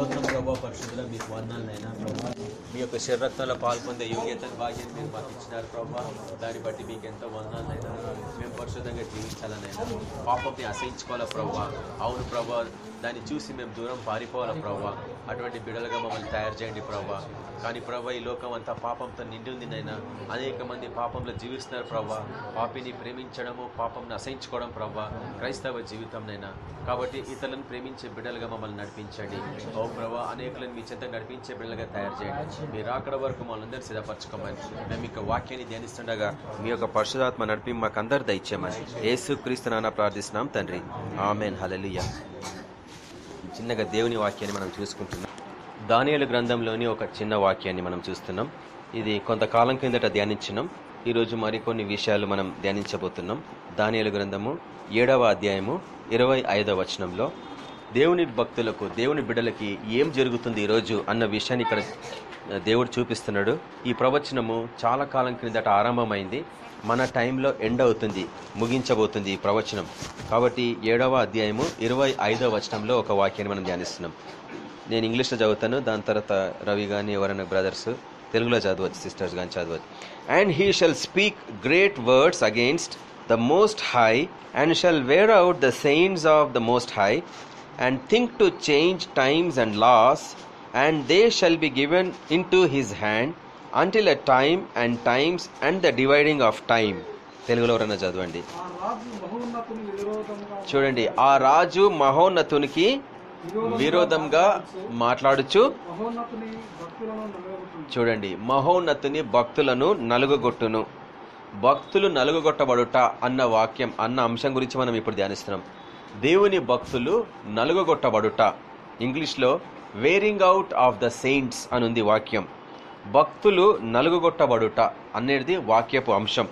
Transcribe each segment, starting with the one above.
స్తోత్రం ప్రభావ పరిశుద్ధుల మీకు వందాలైనా ప్రభా. మీ యొక్క శరీరత్వంలో పాల్పొందే యోగ్యతను భాగ్యం మీరు మాకు ఇచ్చినారు ప్రభా. దాన్ని బట్టి మీకు ఎంతో వందాలైనా మేము పరిశుద్ధంగా జీవించాలనైనా పాపంని అసహించుకోవాలా ప్రభా? అవును ప్రభా. దాన్ని చూసి మేము దూరం పారిపోవాలా ప్రవ్వా. అటువంటి బిడలుగా మమ్మల్ని తయారు చేయండి ప్రభావ కానీ ప్రవ్వా ఈ లోకం అంతా పాపంతో నిండి ఉంది నైనా అనేక మంది పాపంలో జీవిస్తున్నారు ప్రవ్వా. పాపిని ప్రేమించడము పాపంను అసహించుకోవడం ప్రభా క్రైస్తవ జీవితం నైనా కాబట్టి ఇతరులను ప్రేమించే బిడ్డలుగా మమ్మల్ని నడిపించండి. ఓ ప్రభా అనేకులను మీ చెంత నడిపించే బిడ్డలుగా తయారు చేయండి. మీరు అక్కడ వరకు మమ్మల్ని అందరూ సిద్ధపరచుకోమని మేము ఇక వాక్యాన్ని ధ్యానిస్తుండగా మీ యొక్క పరిశుధాత్మ నడిపి మాకు అందరు దయచేయమని. ఏసు క్రీస్తునాన ప్రార్థిస్తున్నాం తండ్రి. ఆమెన్. హలలియ చిన్నగా దేవుని వాక్యాన్ని మనం చూసుకుంటున్నాం. దానియలు గ్రంథంలోని ఒక చిన్న వాక్యాన్ని మనం చూస్తున్నాం. ఇది కొంతకాలం కిందట ధ్యానించినాం. ఈరోజు మరికొన్ని విషయాలు మనం ధ్యానించబోతున్నాం. దానియలు గ్రంథము ఏడవ అధ్యాయము ఇరవై ఐదవ వచనంలో దేవుని భక్తులకు దేవుని బిడ్డలకి ఏం జరుగుతుంది ఈరోజు? అన్న విషయాన్ని ఇక్కడ దేవుడు చూపిస్తున్నాడు. ఈ ప్రవచనము చాలా కాలం క్రిందట ఆరంభమైంది. మన టైంలో ఎండ్ అవుతుంది ముగించబోతుంది ఈ ప్రవచనం. కాబట్టి ఏడవ అధ్యాయము ఇరవై ఐదవ వచనంలో ఒక వాక్యాన్ని మనం ధ్యానిస్తున్నాం. నేను ఇంగ్లీష్లో చదువుతాను దాని తర్వాత రవి కానీ ఎవరైనా బ్రదర్స్ తెలుగులో చదవచ్చు సిస్టర్స్ కానీ చదవచ్చు. And he shall speak great words against the most high and shall wear out the saints of the most high and think to change times and laws and they shall be given into his hand until a time and times and the dividing of time తెలుగులో ఎవరైనా చదవండి. చూడండి ఆ రాజు మహోన్నతునికి విరోధంగా మాట్లాడుచు. చూడండి మహోన్నతుని భక్తులను నలుగుగొట్టును. భక్తులు నలుగుగొట్టబడుట అన్న వాక్యం అన్న అంశం గురించి మనం ఇప్పుడు ధ్యానిస్తున్నాం. దేవుని భక్తులు నలుగుగొట్టబడుట. ఇంగ్లీష్లో wearing out of the saints అనుంది వాక్యం. భక్తులు నలుగుగొట్టబడుట అనేది వాక్యపు అంశం.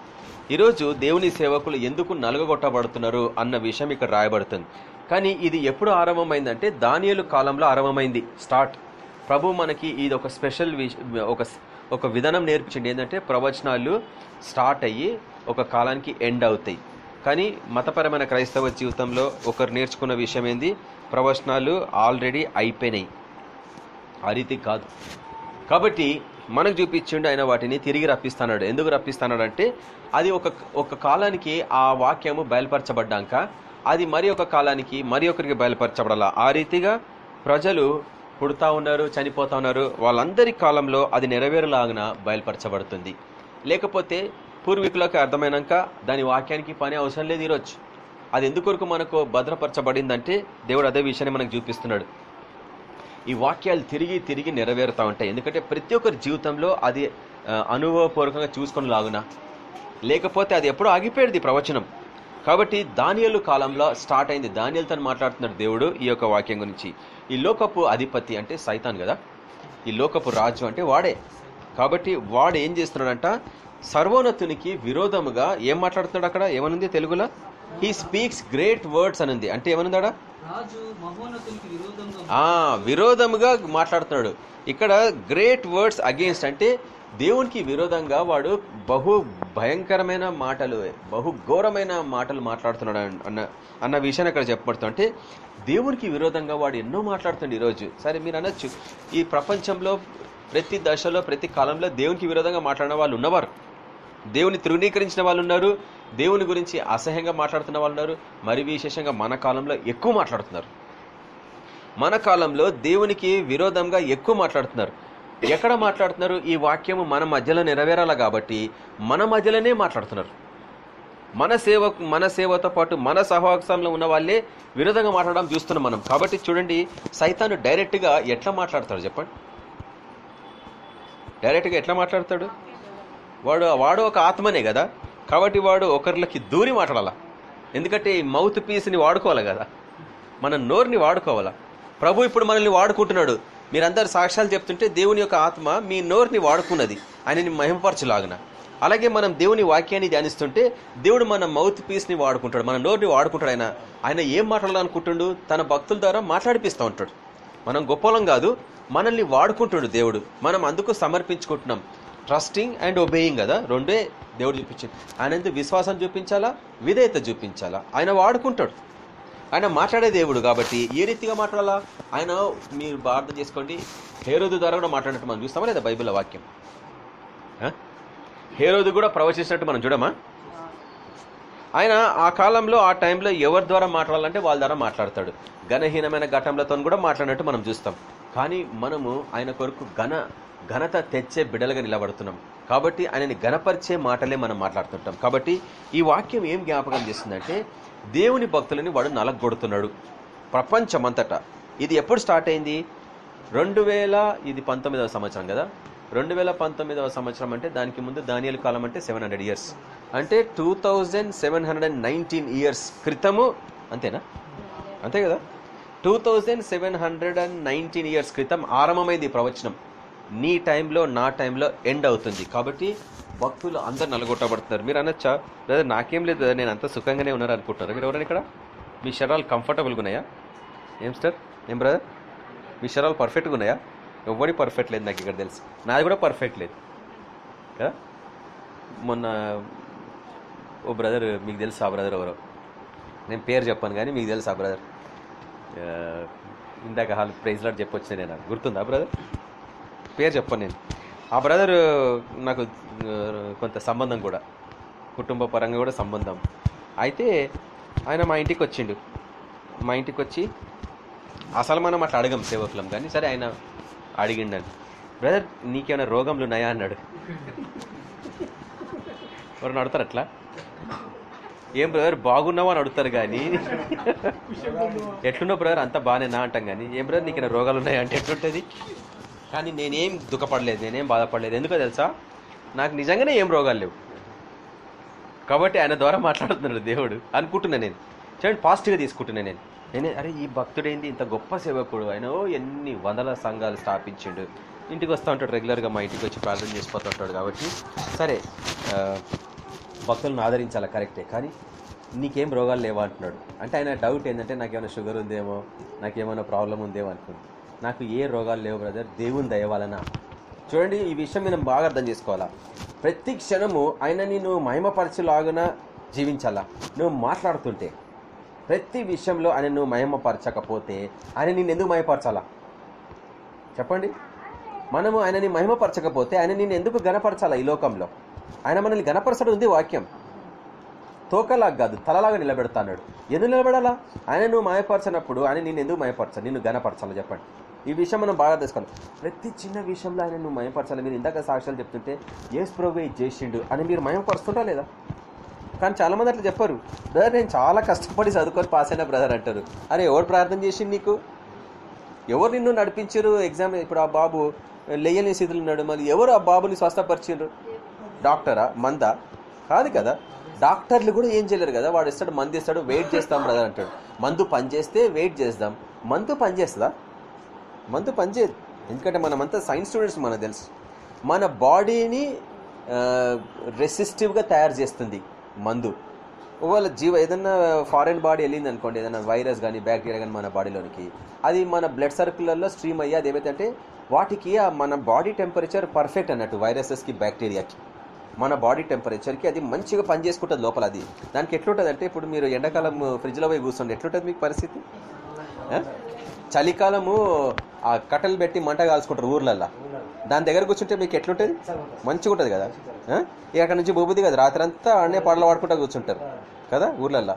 ఈరోజు దేవుని సేవకులు ఎందుకు నలుగుగొట్టబడుతున్నారు అన్న విషయం ఇక్కడ రాయబడుతుంది. కానీ ఇది ఎప్పుడు ఆరంభమైందంటే దానియలు కాలంలో ఆరంభమైంది స్టార్ట్. ప్రభు మనకి ఇది ఒక స్పెషల్ ఒక ఒక విధానం నేర్పించింది ఏంటంటే ప్రవచనాలు స్టార్ట్ అయ్యి ఒక కాలానికి ఎండ్ అవుతాయి. కానీ మతపరమైన క్రైస్తవ జీవితంలో ఒకరు నేర్చుకున్న విషయం ఏంది? ప్రవచనాలు ఆల్రెడీ అయిపోయినాయి. ఆ రీతి కాదు. కాబట్టి మనకు చూపించిండు ఆయన వాటిని తిరిగి రప్పిస్తున్నాడు ఎందుకు రప్పిస్తున్నాడంటే అది ఒక ఒక కాలానికి ఆ వాక్యము బయలుపరచబడ్డాక అది మరి ఒక కాలానికి మరి ఒకరికి బయలుపరచబడాల. ఆ రీతిగా ప్రజలు పుడతా ఉన్నారు చనిపోతా ఉన్నారు. వాళ్ళందరి కాలంలో అది నెరవేరులాగిన బయలుపరచబడుతుంది. లేకపోతే పూర్వీకులకు అర్థమైనాక దాని వాక్యానికి పని అవసరం లేదు ఈరోజు. అది ఎందుకొరకు మనకు భద్రపరచబడిందంటే దేవుడు అదే విషయాన్ని మనకు చూపిస్తున్నాడు. ఈ వాక్యాలు తిరిగి తిరిగి నెరవేరుతూ ఉంటాయి. ఎందుకంటే ప్రతి ఒక్కరి జీవితంలో అది అనుభవపూర్వకంగా చూసుకొని లాగున? లేకపోతే అది ఎప్పుడో ఆగిపోయేది ప్రవచనం. కాబట్టి దానియలు కాలంలో స్టార్ట్ అయింది. దానియలతో మాట్లాడుతున్నాడు దేవుడు ఈ యొక్క వాక్యం గురించి. ఈ లోకపు అధిపతి అంటే సైతాన్ కదా? ఈ లోకపు రాజు అంటే వాడే. కాబట్టి వాడు ఏం చేస్తున్నాడంట? సర్వోన్నతునికి విరోధముగా ఏం మాట్లాడుతున్నాడు అక్కడ? ఏమనుంది తెలుగులో? హీ స్పీక్స్ గ్రేట్ వర్డ్స్ అనుంది అంటే ఏమనుందాడా? విరోధముగా మాట్లాడుతున్నాడు. ఇక్కడ గ్రేట్ వర్డ్స్ అగేన్స్ట్ అంటే దేవునికి విరోధంగా వాడు బహు భయంకరమైన మాటలు బహు ఘోరమైన మాటలు మాట్లాడుతున్నాడు అన్న అన్న విషయాన్ని అక్కడ చెప్పబడుతుంది అంటే దేవునికి విరోధంగా వాడు ఎన్నో మాట్లాడుతుంది ఈరోజు. సరే మీరు అనొచ్చు. ఈ ప్రపంచంలో ప్రతి దశలో ప్రతి కాలంలో దేవునికి విరోధంగా మాట్లాడిన వాళ్ళు ఉన్నవారు. దేవుని తృణీకరించిన వాళ్ళు ఉన్నారు. దేవుని గురించి అసహ్యంగా మాట్లాడుతున్న వాళ్ళు ఉన్నారు. మరి విశేషంగా మన కాలంలో ఎక్కువ మాట్లాడుతున్నారు. మన కాలంలో దేవునికి విరోధంగా ఎక్కువ మాట్లాడుతున్నారు. ఎక్కడ మాట్లాడుతున్నారు? ఈ వాక్యము మన మధ్యలో నెరవేరాల కాబట్టి మన మధ్యలోనే మాట్లాడుతున్నారు. మన సేవ మన సేవతో పాటు మన సహవాసంలో ఉన్న వాళ్ళే విరోధంగా మాట్లాడడం చూస్తున్నాం మనం. కాబట్టి చూడండి సైతాను డైరెక్ట్గా ఎట్లా మాట్లాడతాడు చెప్పండి. డైరెక్ట్గా ఎట్లా మాట్లాడతాడు? వాడు వాడు ఒక ఆత్మనే కదా? కాబట్టి వాడు ఒకరికి దూరి మాట్లాడాలా? ఎందుకంటే ఈ మౌత్ పీస్ని వాడుకోవాలి కదా. మన నోరుని వాడుకోవాలా? ప్రభు ఇప్పుడు మనల్ని వాడుకుంటున్నాడు. మీరందరు సాక్ష్యాలు చెప్తుంటే దేవుని యొక్క ఆత్మ మీ నోరుని వాడుకున్నది. ఆయనని మహిమపరచులాగిన. అలాగే మనం దేవుని వాక్యాన్ని ధ్యానిస్తుంటే దేవుడు మన మౌత్ పీస్ని వాడుకుంటాడు. మన నోరుని వాడుకుంటాడు ఆయన. ఆయన ఏం మాట్లాడాలనుకుంటుండు? తన భక్తుల ద్వారా మాట్లాడిపిస్తూ ఉంటాడు. మనం గొప్పలం కాదు మనల్ని వాడుకుంటున్నాడు దేవుడు. మనం అందుకు సమర్పించుకుంటున్నాం. ట్రస్టింగ్ అండ్ ఒబేయింగ్ కదా రెండే దేవుడు చూపించింది. ఆయన ఎందుకు విశ్వాసం చూపించాలా? విధేయత చూపించాలా? ఆయన వాడుకుంటాడు. ఆయన మాట్లాడే దేవుడు కాబట్టి ఏ రీతిగా మాట్లాడాలా? ఆయన మీరు బాగా చేసుకోండి. హేరోదు ద్వారా కూడా మాట్లాడినట్టు మనం చూస్తామా లేదా బైబిల్ వాక్యం? హేరోదు కూడా ప్రవచించినట్టు మనం చూడమా? ఆయన ఆ కాలంలో ఆ టైంలో ఎవరి ద్వారా మాట్లాడాలంటే వాళ్ళ ద్వారా మాట్లాడతాడు. ఘనహీనమైన ఘటంలతో కూడా మాట్లాడినట్టు మనం చూస్తాం. కానీ మనము ఆయన కొరకు ఘన ఘనత తెచ్చే బిడలుగా నిలబడుతున్నాం. కాబట్టి ఆయనని ఘనపరిచే మాటలే మనం మాట్లాడుతుంటాం. కాబట్టి ఈ వాక్యం ఏం జ్ఞాపకం చేస్తుందంటే దేవుని భక్తులని వాడు నలగొడుతున్నాడు. ప్రపంచమంతటా. ఇది ఎప్పుడు స్టార్ట్ అయింది? రెండు వేల ఇది పంతొమ్మిదవ సంవత్సరం కదా? రెండు వేల పంతొమ్మిదవ సంవత్సరం అంటే దానికి ముందు దానియలు కాలం అంటే సెవెన్ హండ్రెడ్ ఇయర్స్. అంటే two thousand seven hundred and nineteen years క్రితము అంతేనా? అంతే కదా? Two thousand seven hundred and nineteen years క్రితం ఆరంభమైంది ప్రవచనం. నీ టైంలో నా టైంలో ఎండ్ అవుతుంది. కాబట్టి భక్తులు అందరు నలగొట్టబడుతున్నారు. మీరు అనొచ్చా? లేదా నాకేం లేదు నేను అంత సుఖంగానే ఉన్నారు అనుకుంటున్నారు? మీరు ఎవరైనా ఇక్కడ? మీ శరాలు కంఫర్టబుల్గా ఉన్నాయా ఏం స్టార్ ఏం బ్రదర్ మీ శరాలు పర్ఫెక్ట్గా ఉన్నాయా ఎవరి పర్ఫెక్ట్ లేదు నాకు ఇక్కడ తెలుసు. నాది కూడా పర్ఫెక్ట్ లేదు. కదా మొన్న ఓ బ్రదర్ మీకు తెలుసు ఆ బ్రదర్ ఎవరో? నేను పేరు చెప్పాను కానీ మీకు తెలుసు ఆ బ్రదర్ ఇందాక హాల్ ప్రైజ్ లాట్ చెప్పొచ్చిన నేను. గుర్తుందా బ్రదర్ పేరు చెప్పను నేను. ఆ బ్రదర్ నాకు కొంత సంబంధం కూడా. కుటుంబ పరంగా కూడా సంబంధం. అయితే ఆయన మా ఇంటికి వచ్చిండు. మా ఇంటికి వచ్చి అసలు మనం అట్లా అడగం సేవకులం కానీ సరే ఆయన అడిగిండని. బ్రదర్ నీకేమైనా రోగంలు ఉన్నాయా? అన్నాడు. ఎవరు అడుగుతారు అట్లా? ఏం బ్రదర్ బాగున్నావా అని అడుగుతారు కానీ. ఎట్లున్నావు బ్రదర్ అంత బాగానేనా అంటాం కానీ ఏం బ్రదర్ నీకు ఏమైనా రోగాలు ఉన్నాయా? అంటే ఎట్లుంటుంది? కానీ నేనేం దుఃఖపడలేదు నేనేం బాధపడలేదు. ఎందుకో తెలుసా? నాకు నిజంగానే ఏం రోగాలు లేవు. కాబట్టి ఆయన ద్వారా మాట్లాడుతున్నాడు దేవుడు. అనుకుంటున్నాను నేను. చూడండి పాజిటివ్గా తీసుకుంటున్నా నేను. నేనే అరే ఈ భక్తుడైంది ఇంత గొప్ప సేవకుడు. ఆయన ఓ ఎన్ని వందల సంఘాలు స్థాపించిండు. ఇంటికి వస్తూ ఉంటాడు రెగ్యులర్గా మా ఇంటికి వచ్చి ప్రార్థన చేసిపోతూ ఉంటాడు కాబట్టి. సరే భక్తులను ఆదరించాలి? కరెక్టే. కానీ నీకేం రోగాలు లేవా అంటున్నాడు. అంటే ఆయన డౌట్ ఏంటంటే నాకేమైనా షుగర్ ఉందేమో? నాకేమైనా ప్రాబ్లం ఉందేమో అనుకుంది నాకు ఏ రోగాలు లేవు బ్రదర్ దేవుని దయవలన చూడండి ఈ విషయం మనం బాగా అర్థం చేసుకోవాలా. ప్రతి క్షణము ఆయనని నువ్వు మహిమపరచలాగున జీవించాలా? నువ్వు మాట్లాడుతుంటే. ప్రతి విషయంలో ఆయన నువ్వు మహిమపరచకపోతే ఆయన నేను ఎందుకు మహిమపరచాలా? చెప్పండి. మనము ఆయనని మహిమపరచకపోతే ఆయన నేను ఎందుకు గనపరచాలా ఈ లోకంలో? ఆయన మనల్ని గనపరచడం ఉంది వాక్యం. తోకలాగా కాదు తలలాగా నిలబెడతాడు ఎందుకు నిలబడాలా? ఆయన నువ్వు మాయపరచినప్పుడు ఆయన నేను ఎందుకు మాయపరచాలి నిన్ను గనపరచాలి చెప్పండి. ఈ విషయం మనం బాగా తెలుసుకోవాలి ప్రతి చిన్న విషయంలో ఆయన నువ్వు మయపరచాలి. మీరు ఇందాక సాక్ష్యాలు చెప్తుంటే ఏసు ప్రభు చేసిండు అని మీరు మయపరుస్తుంటా లేదా? కానీ చాలా మంది అట్లా చెప్పారు. బ్రదర్ నేను చాలా కష్టపడి చదువుకొని పాస్ అయిన బ్రదర్ అంటారు. అరే ఎవరు ప్రార్థన చేసిండు నీకు? ఎవరు నిన్ను నడిపించారు ఎగ్జామ్ ఇప్పుడు ఆ బాబు లేయని స్థితిలో ఉన్నాడు. మళ్ళీ ఎవరు ఆ బాబుని స్వస్థపరిచిండ్రు? డాక్టరా? మందా? కాదు కదా. డాక్టర్లు కూడా ఏం చేయలేరు కదా. వాడు ఇస్తాడు మందు ఇస్తాడు వెయిట్ చేస్తాం బ్రదర్ అంటాడు. మందు పని చేస్తే వెయిట్ చేద్దాం. మందు పని చేస్తుందా మందు పనిచేయదు. ఎందుకంటే మనమంతా సైన్స్ స్టూడెంట్స్ మనకు తెలుసు. మన బాడీని రెసిస్టివ్గా తయారు చేస్తుంది మందు. ఒకవేళ జీవ ఏదన్నా ఫారెన్ బాడీ వెళ్ళింది అనుకోండి ఏదైనా వైరస్ కానీ బ్యాక్టీరియా కానీ మన బాడీలోనికి అది మన బ్లడ్ సర్క్యులర్లో స్ట్రీమ్ అయ్యి అది ఏమైతే వాటికి ఆ మన బాడీ టెంపరేచర్ పర్ఫెక్ట్ అన్నట్టు వైరసెస్కి బ్యాక్టీరియాకి మన బాడీ టెంపరేచర్కి అది మంచిగా పనిచేసుకుంటుంది లోపల అది. దానికి ఎట్లుంటుంది అంటే ఇప్పుడు మీరు ఎండాకాలం ఫ్రిడ్జ్లో పోయి కూర్చోండి ఎట్లుంటుంది మీకు పరిస్థితి? చలికాలము ఆ కట్టెలు పెట్టి మంట కాల్చుకుంటారు ఊర్లల్లో. దాని దగ్గర కూర్చుంటే మీకు ఎట్లుంటుంది? మంచిగా ఉంటుంది కదా ఇక అక్కడ నుంచి బొబ్బుది కదా. రాత్రి అంతా అన్నే పాటలు పాడుకుంటా కూర్చుంటారు కదా ఊర్లల్లో.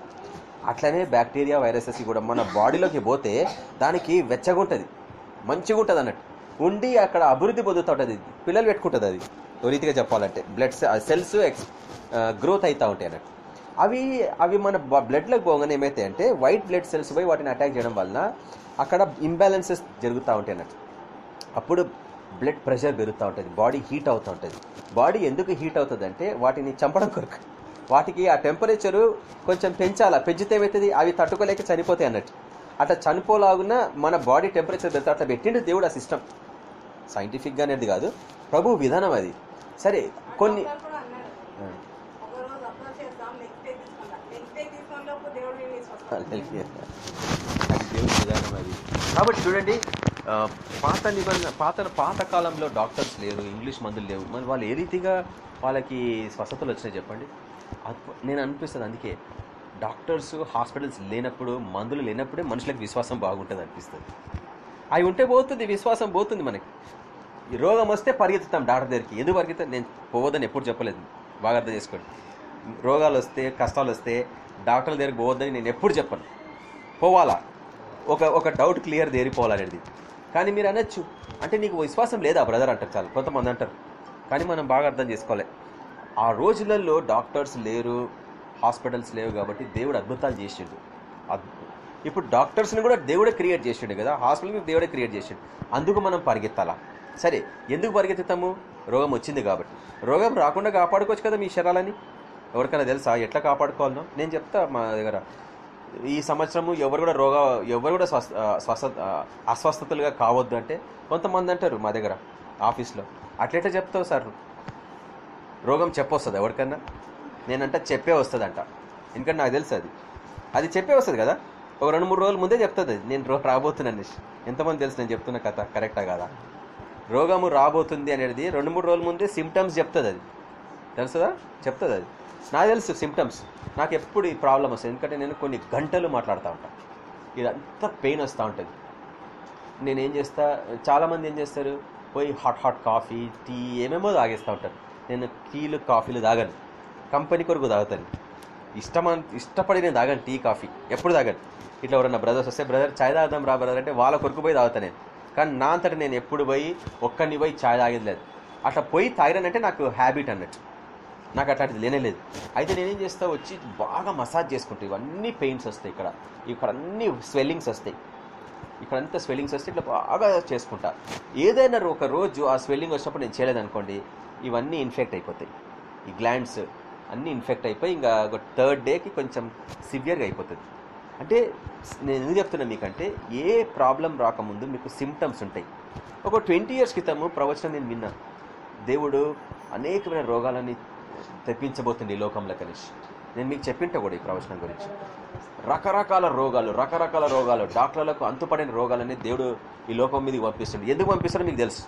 అట్లనే బ్యాక్టీరియా వైరసెస్ కూడా మన బాడీలోకి పోతే దానికి వెచ్చగా ఉంటుంది మంచిగా ఉంటుంది అన్నట్టు. ఉండి అక్కడ అభివృద్ధి పొందుతూ ఉంటుంది పిల్లలు పెట్టుకుంటుంది అది. ఓ రీతిగా చెప్పాలంటే. బ్లడ్ సెల్స్ ఎక్స్ గ్రోత్ అవుతూ ఉంటాయి అన్నట్టు. అవి అవి మన బ్లడ్లోకి పోగానే ఏమైతే అంటే వైట్ బ్లడ్ సెల్స్ పోయి వాటిని అటాక్ చేయడం వలన అక్కడ ఇంబ్యాలెన్సెస్ జరుగుతూ ఉంటాయి అన్నట్టు. అప్పుడు బ్లడ్ ప్రెషర్ పెరుగుతూ ఉంటుంది బాడీ హీట్ అవుతూ ఉంటుంది. బాడీ ఎందుకు హీట్ అవుతుంది అంటే వాటిని చంపడం కొరకు. వాటికి ఆ టెంపరేచరు కొంచెం పెంచాలా పెంచితే ఏమవుతుంది అవి తట్టుకోలేక చనిపోతాయి అన్నట్టు. అట్లా చనిపోలాగున మన బాడీ టెంపరేచర్ పెడతా అట్లా పెట్టిండు దేవుడు ఆ సిస్టమ్ సైంటిఫిక్గా అనేది కాదు ప్రభు విధానం అది. సరే కొన్ని డాక్టర్ కూడా అన్నాడు. ఒక రోజు అప్రోచ్ చేద్దాం నెక్స్ట్ డే తీసుకుందాం నెక్స్ట్ డే తీసుకున్న లోపు దేవుడు నేను స్వస్థ అది దేవుని విధానం అది కాబట్టి చూడండి పాత నిబంధన పాత పాత కాలంలో డాక్టర్స్ లేరు ఇంగ్లీష్ మందులు లేవు. మరి వాళ్ళు ఏ రీతిగా వాళ్ళకి స్వస్థతలు వచ్చినాయి చెప్పండి? నేను అనిపిస్తుంది అందుకే. డాక్టర్స్ హాస్పిటల్స్ లేనప్పుడు మందులు లేనప్పుడే మనుషులకు విశ్వాసం బాగుంటుంది అనిపిస్తుంది. అవి ఉంటే పోతుంది విశ్వాసం పోతుంది మనకి. ఈ రోగం వస్తే పరిగెత్తుతాం డాక్టర్ దగ్గరికి. ఎందుకు పరిగెత్తాం? నేను పోవద్దని ఎప్పుడు చెప్పలేదు. బాగా అర్థం చేసుకోండి. రోగాలు వస్తే కష్టాలు వస్తే డాక్టర్ల దగ్గరికి పోవద్దని నేను ఎప్పుడు చెప్పను. పోవాలా? ఒక ఒక డౌట్ క్లియర్ దేరిపోవాలనేది కానీ మీరు అనొచ్చు. అంటే నీకు విశ్వాసం లేదా బ్రదర్ అంటారు చాలు. కొంతమంది అంటారు. కానీ మనం బాగా అర్థం చేసుకోవాలి. ఆ రోజులలో డాక్టర్స్ లేరు హాస్పిటల్స్ లేవు కాబట్టి దేవుడు అద్భుతాలు చేసిండు. ఇప్పుడు డాక్టర్స్ని కూడా దేవుడే క్రియేట్ చేసిండు కదా. హాస్పిటల్ని దేవుడే క్రియేట్ చేసిండు. అందుకు మనం పరిగెత్తాలా? సరే ఎందుకు పరిగెత్తుతాము? రోగం వచ్చింది కాబట్టి. రోగం రాకుండా కాపాడుకోవచ్చు కదా మీ శరాలని ఎవరికైనా తెలుసా? ఎట్లా కాపాడుకోవాలనో? నేను చెప్తా మా దగ్గర. ఈ సంవత్సరము ఎవరు కూడా రోగ ఎవరు కూడా స్వస్థ స్వస్థ అస్వస్థతలుగా కావద్దు అంటే కొంతమంది అంటారు మా దగ్గర ఆఫీస్లో. అట్లెట్లా చెప్తావు సార్? రోగం చెప్పొస్తుంది ఎవరికన్నా? నేనంట చెప్పే వస్తుంది అంట ఎందుకంటే నాకు తెలుసు అది. అది చెప్పే వస్తుంది కదా? ఒక రెండు మూడు రోజుల ముందే చెప్తుంది. అది నేను రో రాబోతున్నాను అనేసి. ఎంతమంది తెలుసు నేను చెప్తున్న కథ కరెక్టా కదా? రోగము రాబోతుంది అనేది రెండు మూడు రోజుల ముందే సిమ్టమ్స్ చెప్తుంది అది. తెలుసుదా చెప్తుంది అది. నాకు తెలుసు సిమ్టమ్స్ నాకు ఎప్పుడు ఈ ప్రాబ్లం వస్తుంది. ఎందుకంటే నేను కొన్ని గంటలు మాట్లాడుతూ ఉంటాను ఇదంతా పెయిన్ వస్తూ ఉంటుంది. నేనేం చేస్తా చాలామంది ఏం చేస్తారు? పోయి హాట్ హాట్ కాఫీ టీ ఏమేమో తాగేస్తూ ఉంటారు. నేను టీలు కాఫీలు తాగను. కంపెనీ కొరకు తాగుతాను. ఇష్టం ఇష్టపడి నేను తాగను టీ కాఫీ ఎప్పుడు తాగను. ఇట్లా ఎవరన్నా బ్రదర్స్ వస్తే బ్రదర్ చాయ్ తాగుదాం రా బ్రదర్ అంటే వాళ్ళ కొరకు పోయి తాగుతాను నేను. కానీ నా అంతటా నేను ఎప్పుడు పోయి ఒక్కడిని పోయి చాయ్ తాగేది లేదు. అట్లా పోయి తాగిరానంటే నాకు హ్యాబిట్ అన్నట్టు. నాకు అట్లాంటిది లేనేలేదు అయితే నేనేం చేస్తా వచ్చి బాగా మసాజ్ చేసుకుంటా. ఇవన్నీ పెయిన్స్ వస్తాయి ఇక్కడ. ఇక్కడ అన్ని స్వెల్లింగ్స్ వస్తాయి. ఇక్కడ అంతా స్వెల్లింగ్స్ వస్తే ఇట్లా బాగా చేసుకుంటా. ఏదైనా ఒక రోజు ఆ స్వెల్లింగ్ వచ్చినప్పుడు నేను చేయలేదనుకోండి ఇవన్నీ ఇన్ఫెక్ట్ అయిపోతాయి. ఈ గ్లాండ్స్ అన్నీ ఇన్ఫెక్ట్ అయిపోయి ఇంకా ఒక థర్డ్ డేకి కొంచెం సివియర్గా అయిపోతుంది. అంటే నేను ఎందుకు చెప్తున్నా మీకంటే ఏ ప్రాబ్లం రాకముందు మీకు సిమ్టమ్స్ ఉంటాయి. ఒక ట్వంటీ ఇయర్స్ క్రితము ప్రవచనం నేను విన్నా. దేవుడు అనేకమైన రోగాలని తెప్పించబోతుంది ఈ లోకంలో కలిసి నేను మీకు చెప్పింటా కూడా ఈ ప్రవచనం గురించి. రకరకాల రోగాలు రకరకాల రోగాలు డాక్టర్లకు అంతుపడిన రోగాలని దేవుడు ఈ లోకం మీదకి పంపిస్తుంది ఎందుకు పంపిస్తాడో మీకు తెలుసు.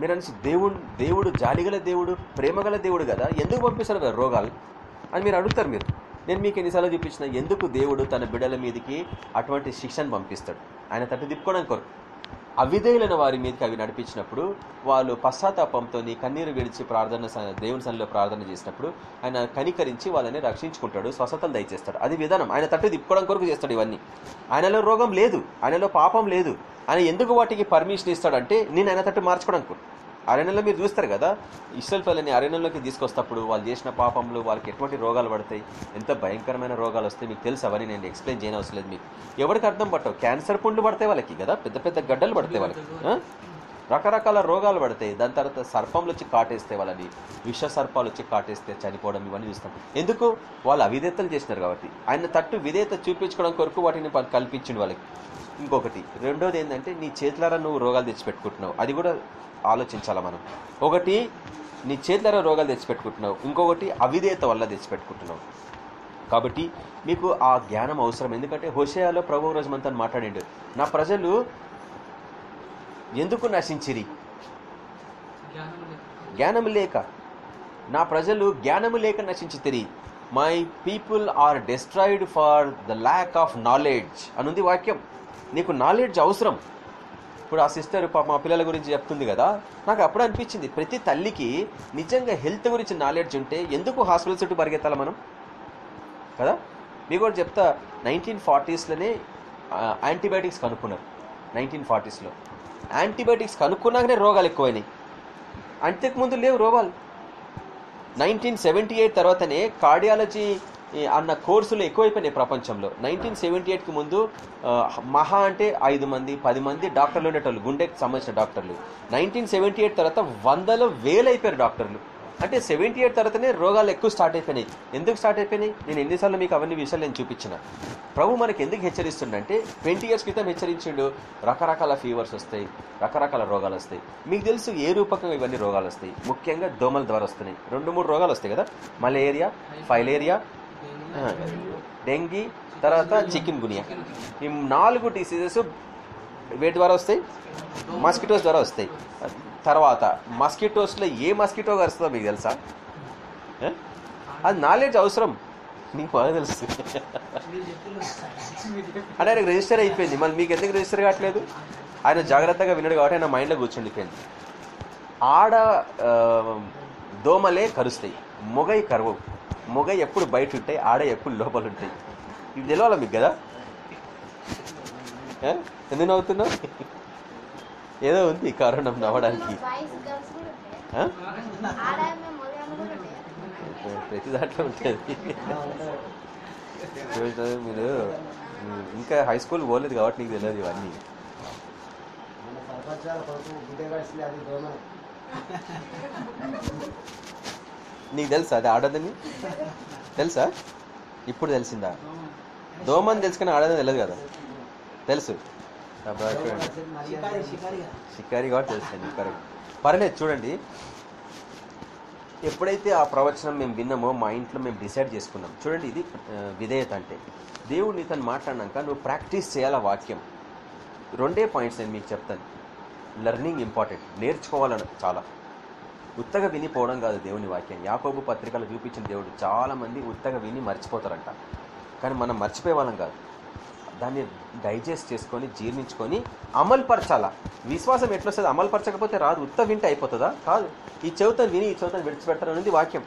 మీరు అనేసి దేవుడు దేవుడు జాలిగల దేవుడు ప్రేమగల దేవుడు కదా. ఎందుకు పంపిస్తాడు కదా రోగాలు? అని మీరు అడుగుతారు మీరు. నేను మీకు ఎన్నిసార్లు చూపించిన ఎందుకు దేవుడు తన బిడ్డల మీదకి అటువంటి శిక్షను పంపిస్తాడు? ఆయన తట్టు తిప్పుకోవడానికి కొరకు. అవిధేయులైన వారి మీదకి అవి నడిపించినప్పుడు వాళ్ళు పశ్చాత్తాపంతో కన్నీరు విడిచి ప్రార్థన దేవుని సన్నిలో ప్రార్థన చేసినప్పుడు ఆయన కనికరించి వాళ్ళని రక్షించుకుంటాడు స్వస్థతలు దయచేస్తాడు. అది విధానం. ఆయన తట్టు తిప్పుకోవడం కొరకు చేస్తాడు ఇవన్నీ. ఆయనలో రోగం లేదు. ఆయనలో పాపం లేదు. ఆయన ఎందుకు వాటికి పర్మిషన్ ఇస్తాడంటే నేను ఆయన తట్టు మార్చుకోవడానికి అరణ్యంలో మీరు చూస్తారు కదా ఇస్రాయల్ పిల్లని అరణ్యంలోకి తీసుకొస్తప్పుడు వాళ్ళు చేసిన పాపంలో వాళ్ళకి ఎటువంటి రోగాలు పడతాయి? ఎంత భయంకరమైన రోగాలు వస్తాయి మీకు తెలుసు? అవన్నీ నేను ఎక్స్ప్లెయిన్ చేయని అవసరం లేదు మీకు. ఎవరికి అర్థం పట్టవు? క్యాన్సర్ పుండ్లు పడతాయి వాళ్ళకి కదా? పెద్ద పెద్ద గడ్డలు పడతాయి వాళ్ళకి. రకరకాల రోగాలు పడతాయి. దాని తర్వాత సర్పంలు వచ్చి కాటేస్తే వాళ్ళని. విష సర్పాలు వచ్చి కాటేస్తే చనిపోవడం ఇవన్నీ చూస్తాం. ఎందుకు? వాళ్ళు అవిధేతలు చేసినారు కాబట్టి. ఆయన తట్టు విధేయత చూపించుకోవడం కొరకు వాటిని ప- కల్పించిండు వాళ్ళకి. ఇంకొకటి. రెండోది ఏంటంటే నీ చేతులారా నువ్వు రోగాలు తెచ్చిపెట్టుకుంటున్నావు. అది కూడా ఆలోచించాలా మనం? ఒకటి నీ చేతులారా రోగాలు తెచ్చిపెట్టుకుంటున్నావు. ఇంకొకటి అవిధేయత వల్ల తెచ్చిపెట్టుకుంటున్నావు. కాబట్టి మీకు ఆ జ్ఞానం అవసరం. ఎందుకంటే హోషయాలో ప్రభు రోజమంతా మాట్లాడిండు. నా ప్రజలు ఎందుకు నశించిరి? జ్ఞానం జ్ఞానము లేక. నా ప్రజలు జ్ఞానము లేక నశించితిరి. My people are destroyed for the lack of knowledge అనుంది వాక్యం. నీకు నాలెడ్జ్ అవసరం. ఇప్పుడు ఆ సిస్టర్ పాప మా పిల్లల గురించి చెప్తుంది కదా నాకు అప్పుడు అనిపించింది ప్రతి తల్లికి నిజంగా హెల్త్ గురించి నాలెడ్జ్ ఉంటే ఎందుకు హాస్పిటల్ చుట్టూ పరిగెత్తాలి మనం? కదా? మీకు కూడా చెప్తా నైన్టీన్ ఫార్టీస్లోనే యాంటీబయాటిక్స్ కనుక్కున్నారు. నైన్టీన్ ఫార్టీస్లో. యాంటీబయాటిక్స్ కనుక్కున్నాకనే రోగాలు ఎక్కువైనాయి. అంతకుముందు లేవు రోగాలు. నైన్టీన్ సెవెంటీ ఎయిట్ తర్వాతనే కార్డియాలజీ అన్న కోర్సులు ఎక్కువైపోయినాయి ప్రపంచంలో. నైన్టీన్ సెవెంటీ ఎయిట్కి ముందు మహా అంటే ఐదు మంది పది మంది డాక్టర్లు ఉండేటోళ్ళు గుండెకి సంబంధించిన డాక్టర్లు. నైన్టీన్ సెవెంటీ ఎయిట్ తర్వాత వందలో వేలు అయిపోయారు డాక్టర్లు. అంటే సెవెంటీ ఎయిట్ తర్వాతనే రోగాలు ఎక్కువ స్టార్ట్ అయిపోయినాయి. ఎందుకు స్టార్ట్ అయిపోయినాయి? నేను ఎన్నిసార్లు మీకు అవన్నీ విషయాలు నేను చూపించిన. ప్రభు మనకి ఎందుకు హెచ్చరిస్తుండంటే ట్వంటీ ఇయర్స్ క్రితం హెచ్చరించిండు రకరకాల ఫీవర్స్ వస్తాయి రకరకాల రోగాలు వస్తాయి. మీకు తెలుసు ఏ రూపకంగా ఇవన్నీ రోగాలు వస్తాయి? ముఖ్యంగా దోమల ద్వారా వస్తున్నాయి. రెండు మూడు రోగాలు వస్తాయి కదా? మలేరియా ఫైలేరియా డెంగీ తర్వాత చికెన్ గునియా. ఈ నాలుగు డిసీజెస్ వేటి ద్వారా వస్తాయి? మస్కిటోస్ ద్వారా వస్తాయి. తర్వాత మస్కిటోస్లో ఏ మస్కిటో కరుస్తుందో మీకు తెలుసా? అది నాలెడ్జ్ అవసరం. నీకు బాగా తెలుసు. అంటే ఆయనకు రిజిస్టర్ అయిపోయింది. మళ్ళీ మీకు ఎందుకు రిజిస్టర్ కావట్లేదు? ఆయన జాగ్రత్తగా విన్నాడు కాబట్టి ఆయన మైండ్లో కూర్చుండిపోయింది ఆడ దోమలే కరుస్తాయి. మొగై కరువు. మొగ ఎప్పుడు బయట ఉంటాయి ఆడ ఎప్పుడు లోపల ఉంటాయి ఇది తెలవాలా మీకు కదా? ఎందుకు నవ్వుతున్నావు? ఏదో ఉంది కారణం నవ్వడానికి. ప్రతి దాంట్లో ఉంటుంది మీరు ఇంకా హై స్కూల్ పోలేదు కాబట్టి నీకు తెలియదు ఇవన్నీ. నీకు తెలుసా? అది ఆడదని? తెలుసా? ఇప్పుడు తెలిసిందా? దోమని తెలుసుకుని ఆడదని తెలియదు కదా? తెలుసు. షికారి షికారి కాబట్టి కరెక్ట్. పర్లేదు చూడండి. ఎప్పుడైతే ఆ ప్రవచనం మేము విన్నామో మా ఇంట్లో మేము డిసైడ్ చేసుకున్నాం. చూడండి ఇది విధేయత అంటే. దేవుడు తను మాట్లాడినాక నువ్వు ప్రాక్టీస్ చేయాల వాక్యం? రెండే పాయింట్స్ నేను మీకు చెప్తాను. Learning important. నేర్చుకోవాలని చాలా. ఉత్తగా వినిపోవడం కాదు దేవుని వాక్యం. యాకోబు పత్రికలు చూపించిన దేవుడు చాలా మంది ఉత్తగా విని మర్చిపోతారంట. కానీ మనం మర్చిపోయే వాళ్ళం కాదు. దాన్ని డైజెస్ట్ చేసుకొని జీర్ణించుకొని అమలుపరచాలా? విశ్వాసం ఎట్లొస్తుంది? అమలుపరచకపోతే రాదు. ఉత్త వింటే అయిపోతుందా? కాదు. ఈ చెవుతను విని ఈ చెవుతను విడిచిపెట్టాలనేది వాక్యం.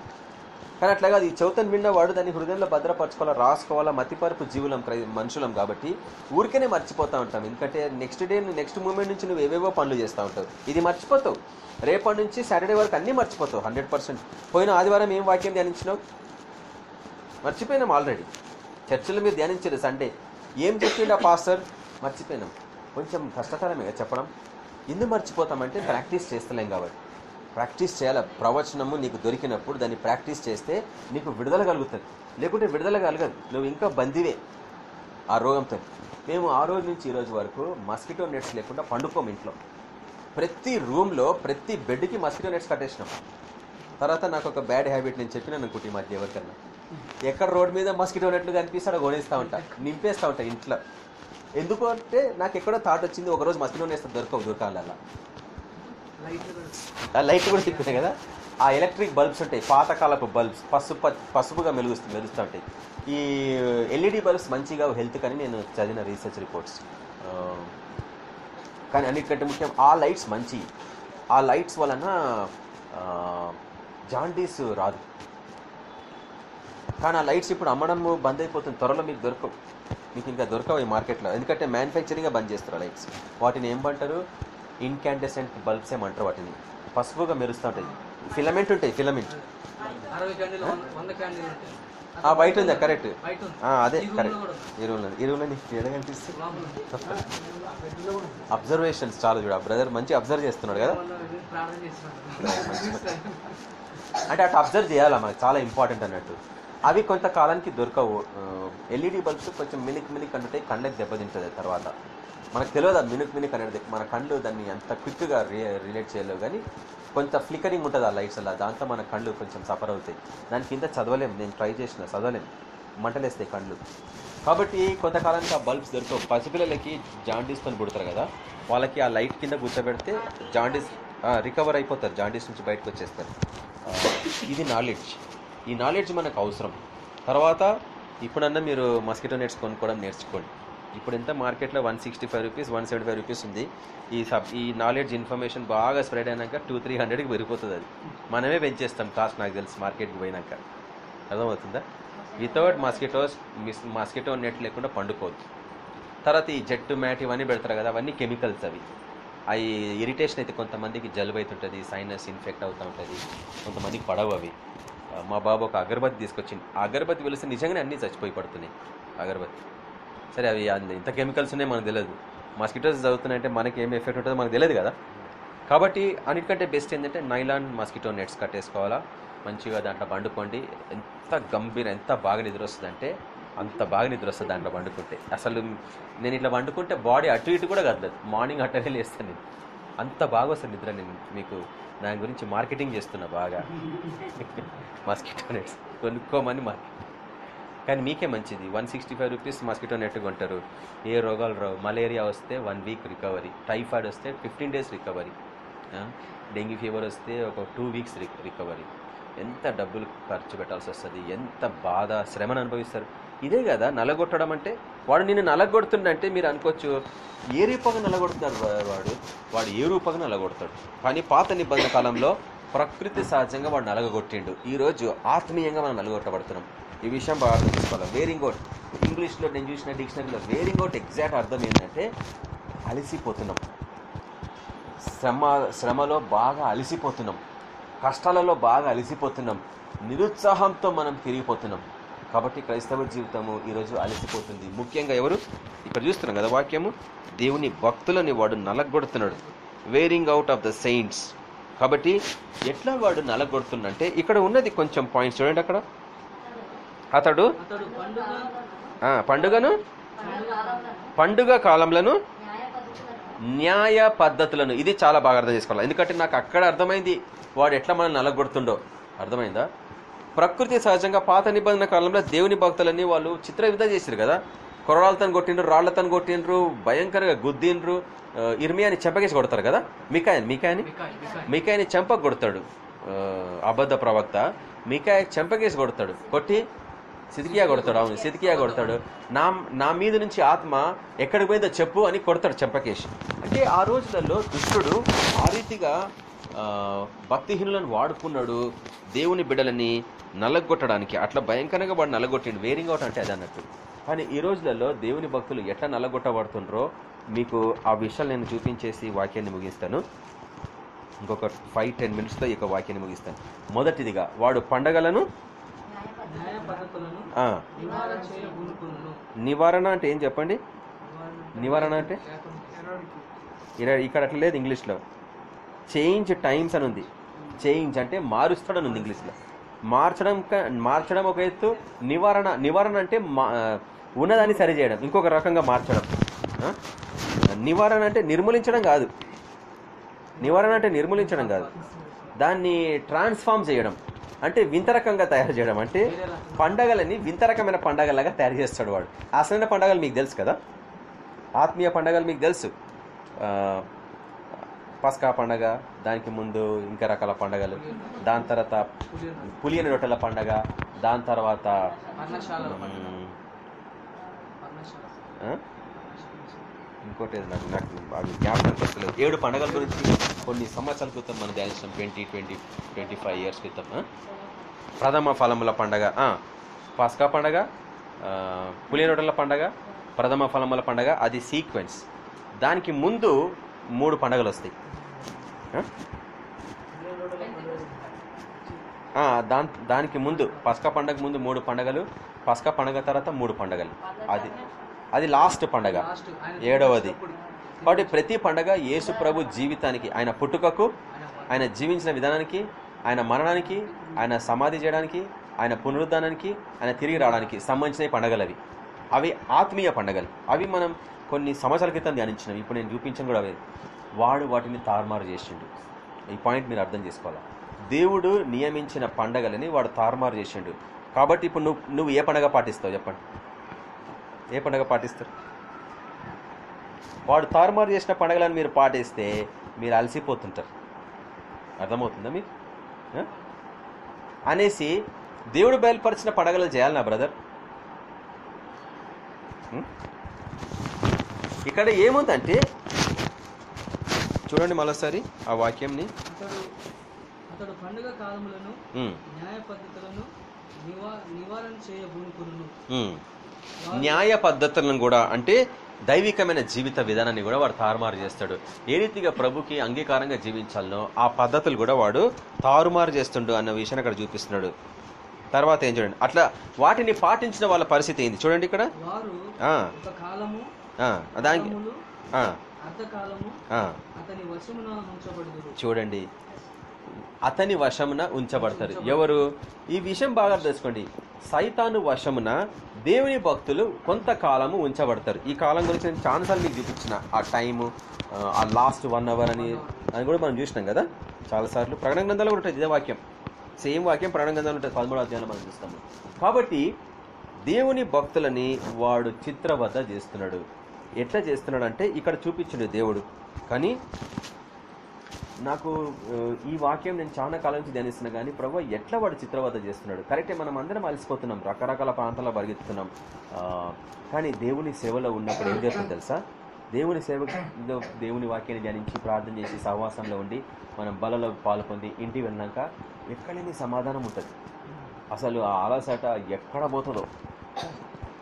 కానీ అట్లా కాదు. ఈ చెవుతను విన్నవాడు దాన్ని హృదయంలో భద్రపరచుకోవాలా? రాసుకోవాలా? మతిపరుపు జీవులం మనుషులం కాబట్టి ఊరికేనే మర్చిపోతా ఉంటాం. ఎందుకంటే నెక్స్ట్ డే నెక్స్ట్ మూమెంట్ నుంచి నువ్వు ఏవేవో పనులు చేస్తూ ఉంటావు. ఇది మర్చిపోతావు. రేపటి నుంచి సాటర్డే వరకు అన్నీ మర్చిపోతావు హండ్రెడ్ పర్సెంట్. పోయిన ఆదివారం ఏం వాక్యం ధ్యానించినావు? మర్చిపోయినాం ఆల్రెడీ. చర్చిలో మీరు ధ్యానించారు సండే. ఏం చెప్పిండు ఆ పాస్టర్? మర్చిపోయినాం. కొంచెం కష్టతరమే చెప్పడం. ఎందుకు మర్చిపోతామంటే ప్రాక్టీస్ చేస్తలేం కాబట్టి. ప్రాక్టీస్ చేయాల. ప్రవచనము నీకు దొరికినప్పుడు దాన్ని ప్రాక్టీస్ చేస్తే నీకు విడుదల కలుగుతుంది. లేకుంటే విడుదల కలగదు. నువ్వు ఇంకా బందివే ఆ రోగంతో. మేము ఆ రోజు నుంచి ఈ రోజు వరకు మస్కిటో నెట్స్ లేకుండా పండుకోం ఇంట్లో. ప్రతి రూమ్లో ప్రతి బెడ్కి మస్కిటో నెట్స్ కట్టేసినాం. తర్వాత నాకు ఒక బ్యాడ్ హ్యాబిట్ నేను చెప్పిన అనుకుంటే ఈ మధ్య ఎవరికన్నా. ఎక్కడ రోడ్ మీద మస్కిటో నెట్లు కనిపిస్తాడో కొనేస్తా ఉంటా. నింపేస్తా ఉంటా ఇంట్లో. ఎందుకు అంటే నాకు ఎక్కడో థాట్ వచ్చింది ఒక రోజు మస్కిటో నేస్తా దొరకవు దొరకాలలా లైట్లు కూడా ఆ లైట్ కూడా తిప్పుతాయి కదా? ఆ ఎలక్ట్రిక్ బల్బ్స్ ఉంటాయి పాతకాలపు బల్బ్స్ పసుపు పసుపుగా మెలుగుస్తూ మెలుస్తూ ఉంటాయి. ఈ ఎల్ఈడి బల్బ్స్ మంచిగా హెల్త్ కానీ నేను చదివిన రీసెర్చ్ రిపోర్ట్స్. కానీ అన్నిటికంటే ముఖ్యం ఆ లైట్స్ మంచి. ఆ లైట్స్ వలన జాండీస్ రాదు. కానీ ఆ లైట్స్ ఇప్పుడు అమ్మడం బంద్ అయిపోతుంది. త్వరలో మీకు దొరకవు మీకు ఇంకా దొరకవు ఈ మార్కెట్లో. ఎందుకంటే మ్యానుఫ్యాక్చరింగ్గా బంద్ చేస్తారు లైట్స్. వాటిని ఏమంటారు ఇన్కాండెసెంట్ బల్బ్స్ ఏమంటారు వాటిని. పసుపుగా మెరుస్తూ ఉంటాయి. ఫిలమెంట్ ఉంటాయి ఫిలమెంట్. ఆ బయట ఉందా కరెక్ట్ అదే కరెక్ట్. ఎరువులు ఎరువులు నీకు ఎడ కనిపిస్తుంది. అబ్జర్వేషన్స్ చాలా చూడ. బ్రదర్ మంచి అబ్జర్వ్ చేస్తున్నాడు కదా. అంటే అటు అబ్జర్వ్ చేయాలా మనకు? చాలా ఇంపార్టెంట్ అన్నట్టు. అవి కొంతకాలానికి దొరకవు. ఎల్ఈడి బల్బ్స్ కొంచెం మినిక్ మినిక్ అంటే కళ్ళకి దెబ్బతింటుంది తర్వాత. మనకు తెలియదు ఆ మినుక్ మినిక్ అనేది మన కళ్ళు దాన్ని అంత క్విక్గా రిలేట్ చేయలేవు కానీ కొంత ఫ్లికరింగ్ ఉంటుంది ఆ లైట్స్ అలా. దాంతో మన కళ్ళు కొంచెం సఫర్ అవుతాయి. దాని కింద చదవలేము నేను ట్రై చేసిన చదవలేం. మంటలేస్తాయి కళ్ళు. కాబట్టి కొంతకాలానికి ఆ బల్బ్స్ దొరకవు. పసిపిల్లలకి జాండీస్తో పుడతారు కదా వాళ్ళకి ఆ లైట్ కింద కూర్చోబెడితే జాండీస్ రికవర్ అయిపోతారు. జాండీస్ నుంచి బయటకు వచ్చేస్తారు. ఇది నాలెడ్జ్ ఈ నాలెడ్జ్ మనకు అవసరం. తర్వాత ఇప్పుడన్నా మీరు మస్కిటో నెట్స్ కొనుక్కోవడం నేర్చుకోండి. ఇప్పుడు ఎంత మార్కెట్లో one sixty five rupees one seventy five rupees ఉంది. ఈ సబ్ ఈ నాలెడ్జ్ ఇన్ఫర్మేషన్ బాగా స్ప్రెడ్ అయినాక టూ త్రీ హండ్రెడ్కి పెరిగిపోతుంది అది. మనమే పెంచేస్తాం కాస్ట్ నాకు తెలుసు మార్కెట్కి పోయినాక. అర్థమవుతుందా? Without mosquitoes miss mosquito net లేకుండా పండుకోవద్దు. తర్వాత ఈ జట్టు మ్యాట్ ఇవన్నీ పెడతారు కదా అవన్నీ కెమికల్స్ అవి. అవి ఇరిటేషన్ అయితే కొంతమందికి జలుబు అవుతుంటుంది సైనస్ ఇన్ఫెక్ట్ అవుతూ ఉంటుంది కొంతమందికి పడవు అవి. మా బాబు ఒక అగరబత్తి తీసుకొచ్చింది అగరబత్తి వెలిస్తే నిజంగానే అన్నీ చచ్చిపోయి పడుతున్నాయి. అగరబత్తి. సరే అవి ఇంత కెమికల్స్ ఉన్నాయి మనకు తెలియదు మస్కిటోస్ చదువుతున్నాయంటే మనకి ఏం ఎఫెక్ట్ ఉంటుందో మనకు తెలియదు కదా. కాబట్టి అన్నిటికంటే బెస్ట్ ఏంటంటే నైలాన్ మస్కిటో నెట్స్ కట్టేసుకోవాలా. మంచిగా దాంట్లో పండుకోండి. ఎంత గంభీర ఎంత బాగా నిద్ర వస్తుందంటే అంత బాగా నిద్ర వస్తుంది దాంట్లో పండుకుంటే. అసలు నేను ఇట్లా పండుకుంటే బాడీ అటు ఇటు కూడా కదలదు. మార్నింగ్ అట్టనే లేస్తాను నేను. అంత బాగా వస్తుంది నిద్ర నేను మీకు దాని గురించి మార్కెటింగ్ చేస్తున్నా బాగా. మస్కిటో నెట్స్ కొనుక్కోమని మార్కెట్ కానీ మీకే మంచిది. One sixty five rupees mosquito net కొంటారు. ఏ రోగాలు రావు. మలేరియా వస్తే వన్ వీక్ రికవరీ టైఫాయిడ్ వస్తే fifteen days recovery dengue fever వస్తే ఒక టూ వీక్స్ రికవరీ ఎంత డబ్బులు ఖర్చు పెట్టాల్సి వస్తుంది. ఎంత బాధ శ్రమను అనుభవిస్తారు. ఇదే కదా నలగొట్టడం అంటే? వాడు నిన్ను నలగొడుతుండంటే మీరు అనుకోవచ్చు ఏ రూపంగా నలగొడతారు వాడు? వాడు ఏ రూపంగా నలగొడతాడు? కానీ పాత నిబంధన కాలంలో ప్రకృతి సహజంగా వాడు నలగొట్టిండు ఈరోజు ఆత్మీయంగా మనం నలగొట్టబడుతున్నాం. ఈ విషయం బాగా అర్థం చేసుకోవాలి. వేరింగ్ అవుట్ ఇంగ్లీష్లో నేను చూసిన డిక్షనరీలో వేరింగ్ అవుట్ ఎగ్జాక్ట్ అర్థం ఏంటంటే అలసిపోతున్నాం. శ్రమ శ్రమలో బాగా అలసిపోతున్నాం. కష్టాలలో బాగా అలసిపోతున్నాం. నిరుత్సాహంతో మనం తిరిగిపోతున్నాం. కాబట్టి క్రైస్తవ జీవితము ఈరోజు అలసిపోతుంది. ముఖ్యంగా ఎవరు? ఇక్కడ చూస్తున్నాం కదా వాక్యము. దేవుని భక్తులని వాడు నలగొడుతున్నాడు. Wearing out of the saints కాబట్టి ఎట్లా వాడు నలగొడుతుండంటే ఇక్కడ ఉన్నది కొంచెం పాయింట్స్ చూడండి అక్కడ. అతడు? పండుగను? పండుగ కాలంలోను? న్యాయ పద్ధతులను. ఇది చాలా బాగా అర్థం చేసుకోవాలి. ఎందుకంటే నాకు అక్కడ అర్థమైంది. వాడు ఎట్లా మనల్ని నలగొడుతుండో. అర్థమైందా? ప్రకృతి సహజంగా పాత నిబంధన కాలంలో దేవుని భక్తులని వాళ్ళు చిత్రవిధ చేశారు కదా. కొరడాలతో కొట్టిండ్రు రాళ్ళతో కొట్టిండ్రు భయంకరంగా గుద్దిండ్రు. ఇర్మియాని చెంపకేసి కొడతారు కదా. మికాయని మికాయని? మికాయ్ మికాయ్ మికాయని చెంప కొడతాడు. అబద్ధ ప్రవక్త. మికాయ చెంపకేసి కొడతాడు. కొట్టి సితికియా కొడతాడు అవును సితికియా కొడతాడు. నా నా మీద నుంచి ఆత్మ ఎక్కడికి పోయిందో చెప్పు అని కొడతాడు చెంపకేసి అంటే ఆ రోజులలో దుష్టుడు ఆ రీతిగా భక్తిహీనులను వాడుకున్నాడు దేవుని బిడ్డలని నల్లగొట్టడానికి అట్లా భయంకరంగా వాడు నల్లగొట్టిండు వేరింగ్ అవుట్ అంటే అది అన్నట్టు. కానీ ఈ రోజులలో దేవుని భక్తులు ఎట్లా నల్లగొట్టబడుతుండ్రో మీకు ఆ విషయాలు నేను చూపించేసి వాక్యాన్ని ముగిస్తాను. ఇంకొక ఫైవ్ టెన్ మినిట్స్లో ఈ యొక్క వాక్యాన్ని ముగిస్తాను. మొదటిదిగా వాడు పండగలను న్యాయ పద్ధతులను న్యాయ పద్ధతులను ఆ, నివారణ అంటే ఏం చెప్పండి? నివారణ అంటే? ఇక్కడ ఇక్కడ అట్లా లేదు ఇంగ్లీష్లో. చేంజ్ టైమ్స్ అని ఉంది. చేంజ్ అంటే మారుస్తాడని ఉంది ఇంగ్లీష్లో. మార్చడం మార్చడం ఒక ఎత్తు నివారణ నివారణ అంటే ఉన్నదాన్ని సరిచేయడం ఇంకొక రకంగా మార్చడం? నివారణ అంటే నిర్మూలించడం కాదు. నివారణ అంటే నిర్మూలించడం కాదు. దాన్ని ట్రాన్స్ఫార్మ్ చేయడం. అంటే వింత రకంగా తయారు చేయడం. అంటే పండగలని వింత రకమైన పండగలాగా తయారు చేస్తాడు వాడు. అసలైన పండగలు మీకు తెలుసు కదా? ఆత్మీయ పండగలు మీకు తెలుసు. పస్కా పండగ దానికి ముందు ఇంకా రకాల పండగలు. దాని తర్వాత పులియని రొట్టెల పండగ దాని తర్వాత పర్ణశాల పండుగ మ్, పర్ణశాల ఆ? ఇంకోటి నాకు నాకు అది జ్ఞాపకం వస్తలేదు ఏడు పండగల గురించి కొన్ని సంవత్సరాల క్రితం మనం ధ్యానించాం twenty twenty twenty five years క్రితం ప్రథమ ఫలముల పండగ పాస్కా పండగ ఆ, పండగ ప్రథమ ఫలముల పండగ అది సీక్వెన్స్. దానికి ముందు మూడు పండగలు వస్తాయి. దాని దానికి ముందు పస్కా పండగ ముందు మూడు పండగలు పస్కా పండగ తర్వాత మూడు పండగలు. అది అది లాస్ట్ పండగ. ఏడవది. కాబట్టి ప్రతి పండగ యేసు ప్రభు జీవితానికి ఆయన పుట్టుకకు ఆయన జీవించిన విధానానికి ఆయన మరణానికి ఆయన సమాధి చేయడానికి ఆయన పునరుద్ధానానికి ఆయన తిరిగి రావడానికి సంబంధించిన పండగలు అవి. అవి ఆత్మీయ పండగలు. అవి మనం కొన్ని సంవత్సరాల క్రితం ధ్యానించినవి ఇప్పుడు నేను చూపించను కూడా అవే. వాడు వాటిని తారుమారు చేసిండు. ఈ పాయింట్ మీరు అర్థం చేసుకోవాలి? దేవుడు నియమించిన పండగలని వాడు తారుమారు చేసిండు. కాబట్టి ఇప్పుడు నువ్వు నువ్వు ఏ పండగ పాటిస్తావు చెప్పండి? ఏ పండగ పాటిస్తారు? వాడు తారుమారు చేసిన పండగలను మీరు పాటిస్తే మీరు అలసిపోతుంటారు. అర్థమవుతుందా మీకు? అనేసి దేవుడు బయలుపరిచిన పండగలు చేయాలి నా బ్రదర్? ఇక్కడ ఏముందంటే చూడండి మరోసారి ఆ వాక్యంని. అతడు పండుగ కాలములను న్యాయ పద్ధతులను నివా నివారణ చేయ గునుకును ఉం. న్యాయ పద్ధతులను కూడా అంటే దైవికమైన జీవిత విధానాన్ని కూడా వాడు తారుమారు చేస్తాడు. ఏ రీతిగా ప్రభుకి అంగీకారంగా జీవించాలనో ఆ పద్ధతులు కూడా వాడు తారుమారు చేస్తుండు అన్న విషయాన్ని అక్కడ చూపిస్తున్నాడు. తర్వాత ఏం చూడండి? అట్లా వాటిని పాటించిన వాళ్ళ పరిస్థితి ఏంది? చూడండి ఇక్కడ. దానికి చూడండి. అతని వశమున ఉంచబడతారు. ఎవరు? ఈ విషయం బాగా చేసుకోండి. సైతాను వశమున దేవుని భక్తులు కొంతకాలము ఉంచబడతారు. ఈ కాలం గురించి నేను చాలాసార్లు మీకు చూపించిన. ఆ టైము ఆ లాస్ట్ వన్ అవర్ అని అని కూడా మనం చూసినాం కదా? చాలాసార్లు. ప్రకటన గ్రంథాలు కూడా ఉంటుంది ఇదే వాక్యం. సేమ్ వాక్యం ప్రకటన గ్రంథాలు ఉంటుంది. పదమూడు అధ్యాయంలో మనం చూస్తాము. కాబట్టి దేవుని భక్తులని వాడు చిత్రబద్ధ చేస్తున్నాడు. ఎట్లా చేస్తున్నాడు అంటే ఇక్కడ చూపించిండు దేవుడు. కానీ నాకు ఈ వాక్యం నేను చాలా కాలం నుంచి ధ్యానిస్తున్నా కానీ ప్రభు ఎట్లా వాడు చిత్రవద చేస్తున్నాడు? కరెక్టే మనం అందరం అలసిపోతున్నాం రకరకాల ప్రాంతాల్లో పరిగెత్తుతున్నాం. కానీ దేవుని సేవలో ఉన్నప్పుడు ఏం చేస్తుంది తెలుసా? దేవుని సేవలో దేవుని వాక్యాన్ని ధ్యానించి ప్రార్థన చేసి సహవాసంలో ఉండి మనం బలలో పాల్పొంది ఇంటికి వెళ్ళాక ఎక్కడైనా సమాధానం ఉంటుంది. అసలు ఆ అలసట ఎక్కడ పోతుందో.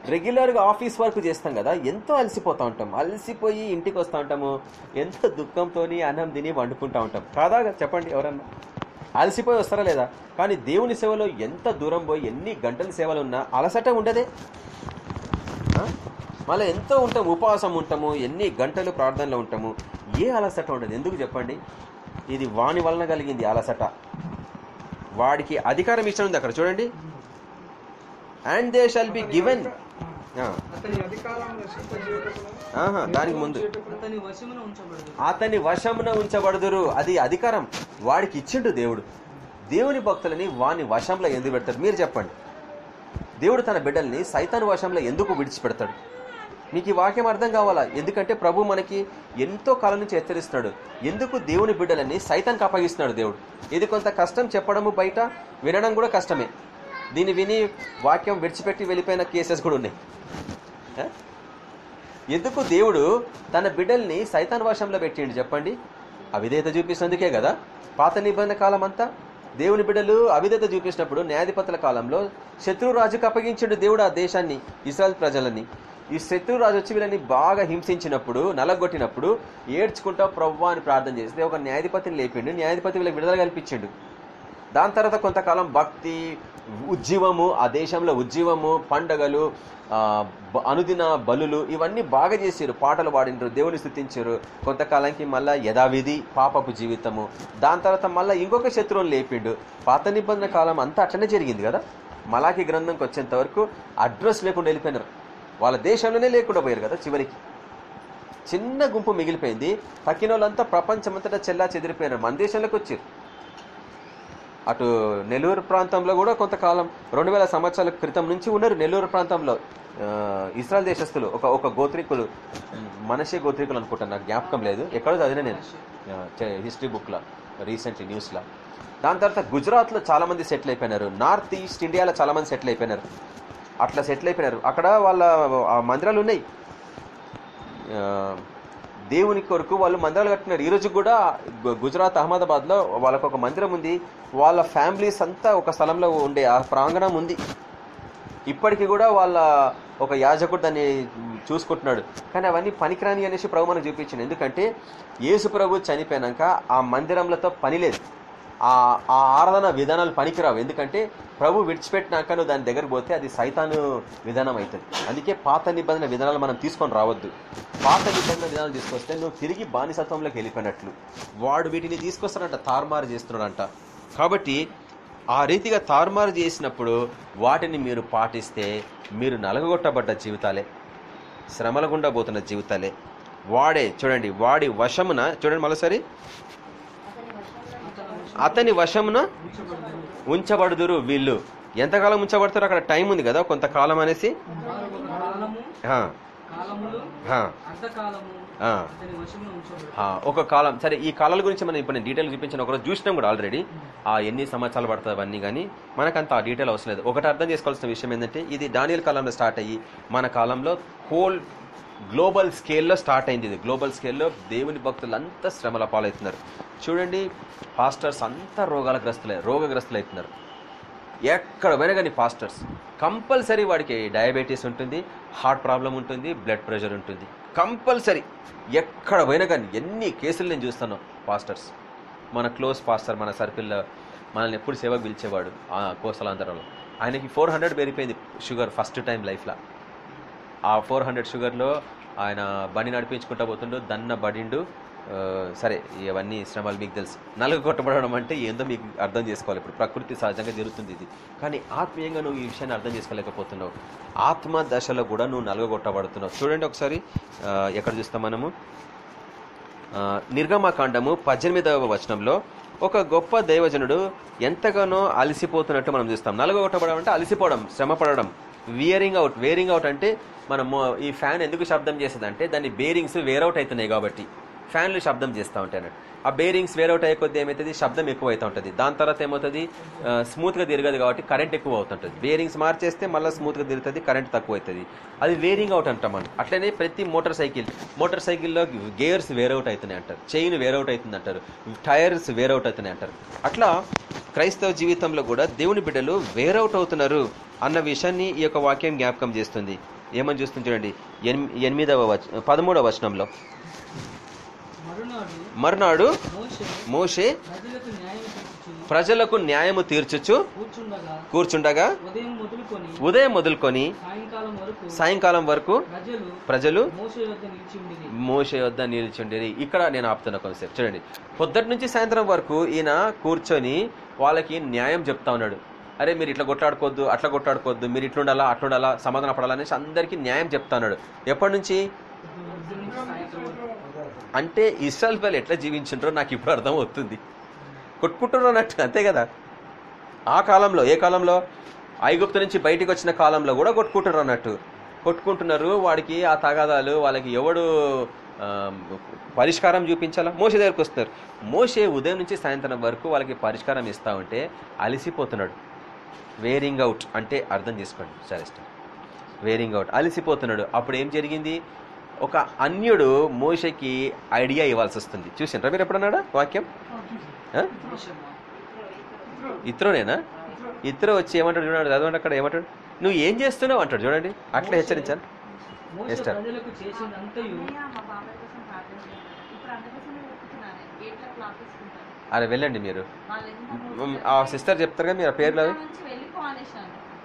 రెగ్యులర్గా ఆఫీస్ వర్క్ చేస్తాం కదా ఎంతో అలసిపోతూ ఉంటాం. అలసిపోయి ఇంటికి వస్తూ ఉంటాము. ఎంతో దుఃఖంతో అన్నం తిని వండుకుంటా ఉంటాం. కాదా చెప్పండి ఎవరన్నా. అలసిపోయి వస్తారా లేదా? కానీ దేవుని సేవలో ఎంత దూరం పోయి ఎన్ని గంటల సేవలు ఉన్నా అలసట ఉండదే. మళ్ళీ ఎంతో ఉంటాం ఉపవాసం ఉంటాము ఎన్ని గంటలు ప్రార్థనలో ఉంటాము. ఏ అలసట ఉండదు. ఎందుకు చెప్పండి? ఇది వాని వలన కలిగింది అలసట. వాడికి అధికారం ఇష్టం ఉంది అక్కడ. చూడండి. And they shall be given దానికి ముందు. అతని వశమున ఉంచబడదు అతని వశమున ఉంచబడుదురు. అది అధికారం. వాడికి ఇచ్చిండు దేవుడు. దేవుని భక్తులని వాని వశంలో ఎందుకు పెడతాడు? మీరు చెప్పండి. దేవుడు తన బిడ్డల్ని సైతాన్ వశంలో ఎందుకు విడిచిపెడతాడు? మీకు ఈ వాక్యం అర్థం కావాలా? ఎందుకంటే ప్రభు మనకి ఎంతో కాలం నుంచి హెచ్చరిస్తున్నాడు. ఎందుకు దేవుని బిడ్డలని సైతానికి అప్పగిస్తున్నాడు దేవుడు? ఇది కొంత కష్టం చెప్పడము బయట వినడం కూడా కష్టమే. దీన్ని విని వాక్యం విడిచిపెట్టి వెళ్ళిపోయిన కేసెస్ కూడా ఉన్నాయి? ఎందుకు దేవుడు తన బిడ్డల్ని సైతాన్ వశంలో పెట్టిండు చెప్పండి? అవిధేత చూపిస్తున్నందుకే కదా. పాత నిబంధన కాలం అంతా దేవుని బిడ్డలు అవిధేత చూపించినప్పుడు న్యాయాధిపతుల కాలంలో శత్రురాజుకు అప్పగించిండు దేవుడు ఆ దేశాన్ని ఇస్రాయల్ ప్రజలని. ఈ శత్రురాజు వచ్చి వీళ్ళని బాగా హింసించినప్పుడు నలగొట్టినప్పుడు ఏడ్చుకుంటా ప్రవ్వా అని ప్రార్థన చేస్తే ఒక న్యాయాధిపతిని లేపిండు. న్యాయాధిపతి వీళ్ళకి విడుదల కల్పించిండు. దాని తర్వాత కొంతకాలం భక్తి ఉజ్జీవము ఆ దేశంలో ఉజ్జీవము పండగలు అనుదిన బలులు ఇవన్నీ బాగా చేశారు పాటలు పాడినరు దేవుని స్థుతించారు. కొంతకాలానికి మళ్ళీ యథావిధి పాపపు జీవితము. దాని తర్వాత మళ్ళీ ఇంకొక శత్రువుని లేపిండు. పాత నిబంధన కాలం అంతా అట్లనే జరిగింది కదా? మలాకి గ్రంథంకి వచ్చేంత వరకు అడ్రస్ లేకుండా వెళ్ళిపోయినారు. వాళ్ళ దేశంలోనే లేకుండా పోయారు కదా చివరికి. చిన్న గుంపు మిగిలిపోయింది. తక్కిన వాళ్ళంతా ప్రపంచమంతటా చెల్లా చెదిరిపోయినారు మన దేశంలోకి వచ్చారు. అటు నెల్లూరు ప్రాంతంలో కూడా కొంతకాలం రెండు వేల సంవత్సరాల క్రితం నుంచి ఉన్నారు నెల్లూరు ప్రాంతంలో. ఇస్రాయల్ దేశస్తులు ఒక ఒక గోత్రికులు మనషే గోత్రికులు అనుకుంటాను నాకు జ్ఞాపకం లేదు. ఎక్కడో చదివిన నేను హిస్టరీ బుక్లో రీసెంట్లీ న్యూస్లో. దాని తర్వాత గుజరాత్లో చాలా మంది సెటిల్ అయిపోయినారు. నార్త్ ఈస్ట్ ఇండియాలో చాలామంది సెటిల్ అయిపోయినారు. అట్లా సెటిల్ అయిపోయినారు. అక్కడ వాళ్ళ మందిరాలు ఉన్నాయి. దేవుని కొరకు వాళ్ళు మందిరాలు కట్టినారు. ఈరోజు కూడా గుజరాత్ అహ్మదాబాద్లో వాళ్ళకు ఒక మందిరం ఉంది. వాళ్ళ ఫ్యామిలీస్ అంతా ఒక స్థలంలో ఉండే ఆ ప్రాంగణం ఉంది. ఇప్పటికీ కూడా వాళ్ళ ఒక యాజకుడు దాన్ని చూసుకుంటున్నాడు. కానీ అవన్నీ పనికిరాని అనేసి ప్రభు మనకు చూపించింది ఎందుకంటే యేసు ప్రభు చనిపోయినాక ఆ మందిరంలతో పని లేదు. ఆ ఆ ఆరాధన విధానాలు పనికిరావు. ఎందుకంటే ప్రభు విడిచిపెట్టినాక నువ్వు దాని దగ్గర పోతే అది సైతాను విధానం అవుతుంది. అందుకే పాత నిబంధన విధానాలు మనం తీసుకొని రావద్దు. పాత నిబంధన విధానాలు తీసుకొస్తే నువ్వు తిరిగి బానిసత్వంలోకి వెళ్ళిపోయినట్లు. వాడు వీటిని తీసుకొస్తాడంట తారుమారు చేస్తున్నాడంట. కాబట్టి ఆ రీతిగా తారుమారు చేసినప్పుడు వాటిని మీరు పాటిస్తే మీరు నలగొట్టబడ్డ జీవితాలే శ్రమల గుండా పోతున్న జీవితాలే. వాడే చూడండి వాడి వశమున చూడండి మరోసారి అతని వశమున ఉంచబడుదురు వీళ్ళు. ఎంతకాలం ఉంచబడతారు? అక్కడ టైం ఉంది కదా కొంతకాలం అనేసి? ఒక కాలం. సరే ఈ కాలాల గురించి మనం ఇప్పుడు నేను డీటెయిల్ చూపించిన ఒకరోజు చూసినాం కూడా ఆల్రెడీ. ఆ ఎన్ని సంవత్సరాలు పడుతుంది అవన్నీ కానీ మనకంత ఆ డీటెయిల్ అవసరం లేదు. ఒకటి అర్థం చేసుకోవాల్సిన విషయం ఏంటంటే ఇది డానియల్ కాలంలో స్టార్ట్ అయ్యి మన కాలంలో హోల్ గ్లోబల్ స్కేల్లో స్టార్ట్ అయింది ఇది. గ్లోబల్ స్కేల్లో దేవుని భక్తులు అంతా శ్రమల పాలవుతున్నారు. చూడండి పాస్టర్స్ అంతా రోగాల గ్రస్తులే రోగగ్రస్తులు అవుతున్నారు ఎక్కడ పోయినా కానీ పాస్టర్స్ కంపల్సరీ వాడికి డయాబెటీస్ ఉంటుంది హార్ట్ ప్రాబ్లం ఉంటుంది బ్లడ్ ప్రెషర్ ఉంటుంది. కంపల్సరీ ఎక్కడ పోయినా కానీ ఎన్ని కేసులు నేను చూస్తాను పాస్టర్స్ మన క్లోజ్ పాస్టర్ మన సర్కిల్లో మనల్ని ఎప్పుడు సేవకు పిలిచేవాడు ఆ కోసలాంధ్రలో ఆయనకి ఫోర్ హండ్రెడ్ పెరిగిపోయింది షుగర్ ఫస్ట్ టైం లైఫ్లో ఆ ఫోర్ హండ్రెడ్ షుగర్లో ఆయన బండి నడిపించుకుంటా పోతుండు దన్న బడిండు సరే ఇవన్నీ శ్రమలు మీకు తెలుసు. నలుగు కొట్టబడడం అంటే ఏందో మీకు అర్థం చేసుకోవాలి. ఇప్పుడు ప్రకృతి సహజంగా జరుగుతుంది ఇది. కానీ ఆత్మీయంగా నువ్వు ఈ విషయాన్ని అర్థం చేసుకోలేకపోతున్నావు. ఆత్మ దశలో కూడా నువ్వు నలుగొట్టబడుతున్నావు చూడండి ఒకసారి ఎక్కడ చూస్తాం మనము? నిర్గమకాండము పద్దెనిమిదవ వచనంలో ఒక గొప్ప దైవజనుడు ఎంతగానో అలసిపోతున్నట్టు మనం చూస్తాం. నలుగొట్టబడడం అంటే అలసిపోవడం శ్రమపడడం. వియరింగ్ అవుట్ వేరింగ్ అవుట్ అంటే మనము ఈ ఫ్యాన్ ఎందుకు శబ్దం చేస్తుంది అంటే దాని బేరింగ్స్ వేరౌట్ అవుతున్నాయి కాబట్టి. ఫ్యాన్లు శబ్దం చేస్తూ ఉంటాయి అన్నట్టు. ఆ బేరింగ్స్ వేరౌట్ అయ్యే కొద్ది ఏమవుతుంది శబ్దం ఎక్కువ అవుతూ ఉంటుంది. దాని తర్వాత ఏమవుతుంది? స్మూత్గా తిరగదు కాబట్టి కరెంట్ ఎక్కువ అవుతుంటుంది బేరింగ్స్ మార్చేస్తే మళ్ళీ స్మూత్గా తిరుగుతుంది కరెంట్ తక్కువ అవుతుంది అది వేరింగ్ అవుట్ అంటాం మనం. అట్లనే ప్రతి మోటార్ సైకిల్ మోటార్ సైకిల్లో గేర్స్ వేరౌట్ అవుతున్నాయి అంటారు. చైన్ వేరౌట్ అవుతుంది అంటారు. టైర్స్ వేరౌట్ అవుతున్నాయి అంటారు. అట్లా క్రైస్తవ జీవితంలో కూడా దేవుని బిడ్డలు వేరౌట్ అవుతున్నారు అన్న విషయాన్ని ఈ యొక్క వాక్యం జ్ఞాపకం చేస్తుంది. ఏమని చూస్తుంది చూడండి. ఎనిమి- ఎనిమిదవ వచ పదమూడవ వచనంలో. మరునాడు మోషే ప్రజలకు న్యాయము తీర్చుచు కూర్చుండగా ఉదయం మొదలుకొని సాయంకాలం వరకు ప్రజలు మోషే వద్ద నిలిచి ఉండిరి మోష యొద్ద నిలిచుండేది ఇక్కడ నేను ఆపుతున్న కాన్సెప్ట్ చూడండి. పొద్దుటి నుంచి సాయంత్రం వరకు ఈయన కూర్చొని వాళ్ళకి న్యాయం చెప్తా ఉన్నాడు. అరే మీరు ఇట్లా కొట్లాడుకోవద్దు అట్లా కొట్లాడుకోవద్దు మీరు ఇట్లుండాలా అట్లుండాలా సమాధాన పడాలనేసి అందరికీ న్యాయం చెప్తా ఎప్పటి నుంచి? అంటే ఇస్రాయల్ పిల్లలు ఎట్లా జీవించిండ్రో నాకు ఇప్పుడు అర్థం అవుతుంది. కొట్టుకుంటారు అన్నట్టు అంతే కదా? ఆ కాలంలో ఏ కాలంలో? ఐగుప్తు నుంచి బయటికి వచ్చిన కాలంలో కూడా కొట్టుకుంటున్నారు అన్నట్టు కొట్టుకుంటున్నారు వాడికి ఆ తగాదాలు వాళ్ళకి ఎవడు పరిష్కారం చూపించాలా? మోసే దగ్గరకు వస్తున్నారు. మోసే ఉదయం నుంచి సాయంత్రం వరకు వాళ్ళకి పరిష్కారం ఇస్తా ఉంటే అలసిపోతున్నాడు. వేరింగ్ అవుట్ అంటే అర్థం చేసుకోండి సరే ఇష్టం వేరింగ్ అవుట్ అలసిపోతున్నాడు. అప్పుడు ఏం జరిగింది? ఒక అన్యుడు మోషకి ఐడియా ఇవ్వాల్సి వస్తుంది. చూసిండ్రా మీరు ఎప్పుడన్నాడా వాక్యం? ఇత్రోనేనా? ఇత్రో వచ్చి ఏమంటాడు చూడండి చదవండి అక్కడ ఏమంటాడు? నువ్వు ఏం చేస్తున్నావు అంటాడు చూడండి. అట్లా హెచ్చరించాను మోషే ఎస్టర్. అరే వెళ్ళండి మీరు. ఆ సిస్టర్ చెప్తారు కదా మీరు ఆ పేర్లు అవి?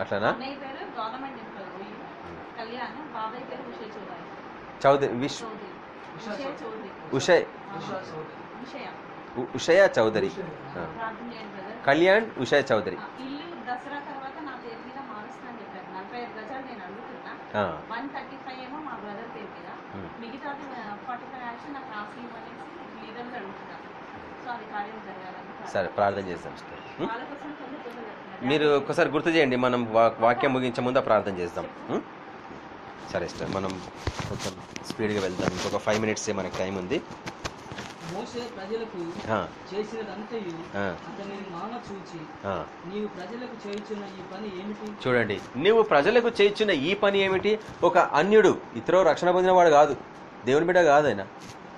అట్లానా? చౌదరి. చౌదరి విష్ ఉషయ చౌదరి. ఉషయ్. ఉషయ. ఉ- ఉషయ చౌదరి. కళ్యాణ్ ఉషయ చౌదరి. ఇల్లు దసరా తర్వాత నా పేరు మీద మారుస్తానని చెప్పారు. నలభై ఐదు గజాలు నేను అడుగుతున్నా. ఆ, వన్ థర్టీ ఫైవ్ ఏమో మా బ్రదర్ పేరు మీద. మిగతాది ఫార్టీ ఫైవ్ యాక్షన్ నాకు రాసి ఇవ్వనేసి లీడర్స్ అడుగుతున్నాను సో అది కార్యం జరగాలని ప్రార్థన. సరే ప్రార్థన చేద్దాం. మీరు ఒకసారి గుర్తు చేయండి మనం వాక్యం ముగించే ముందు ప్రార్థన చేద్దాం? సరే సిస్టర్ మనం కొంచెం స్పీడ్గా వెళ్దాం. ఇంకొక ఫైవ్ మినిట్స్ మనకి టైం ఉంది. మోషే ప్రజలకు ఆ, చేసినదంతయు ఆ, అతని మామ చూచి ఆ. నీవు ప్రజలకు చేయుచున్న ఈ పని ఏమిటి? చూడండి నువ్వు ప్రజలకు చేయించిన ఈ పని ఏమిటి? ఒక అన్యుడు ఇతరు రక్షణ పొందినవాడు కాదు. దేవుని బిడ్డ కాదు ఆయన.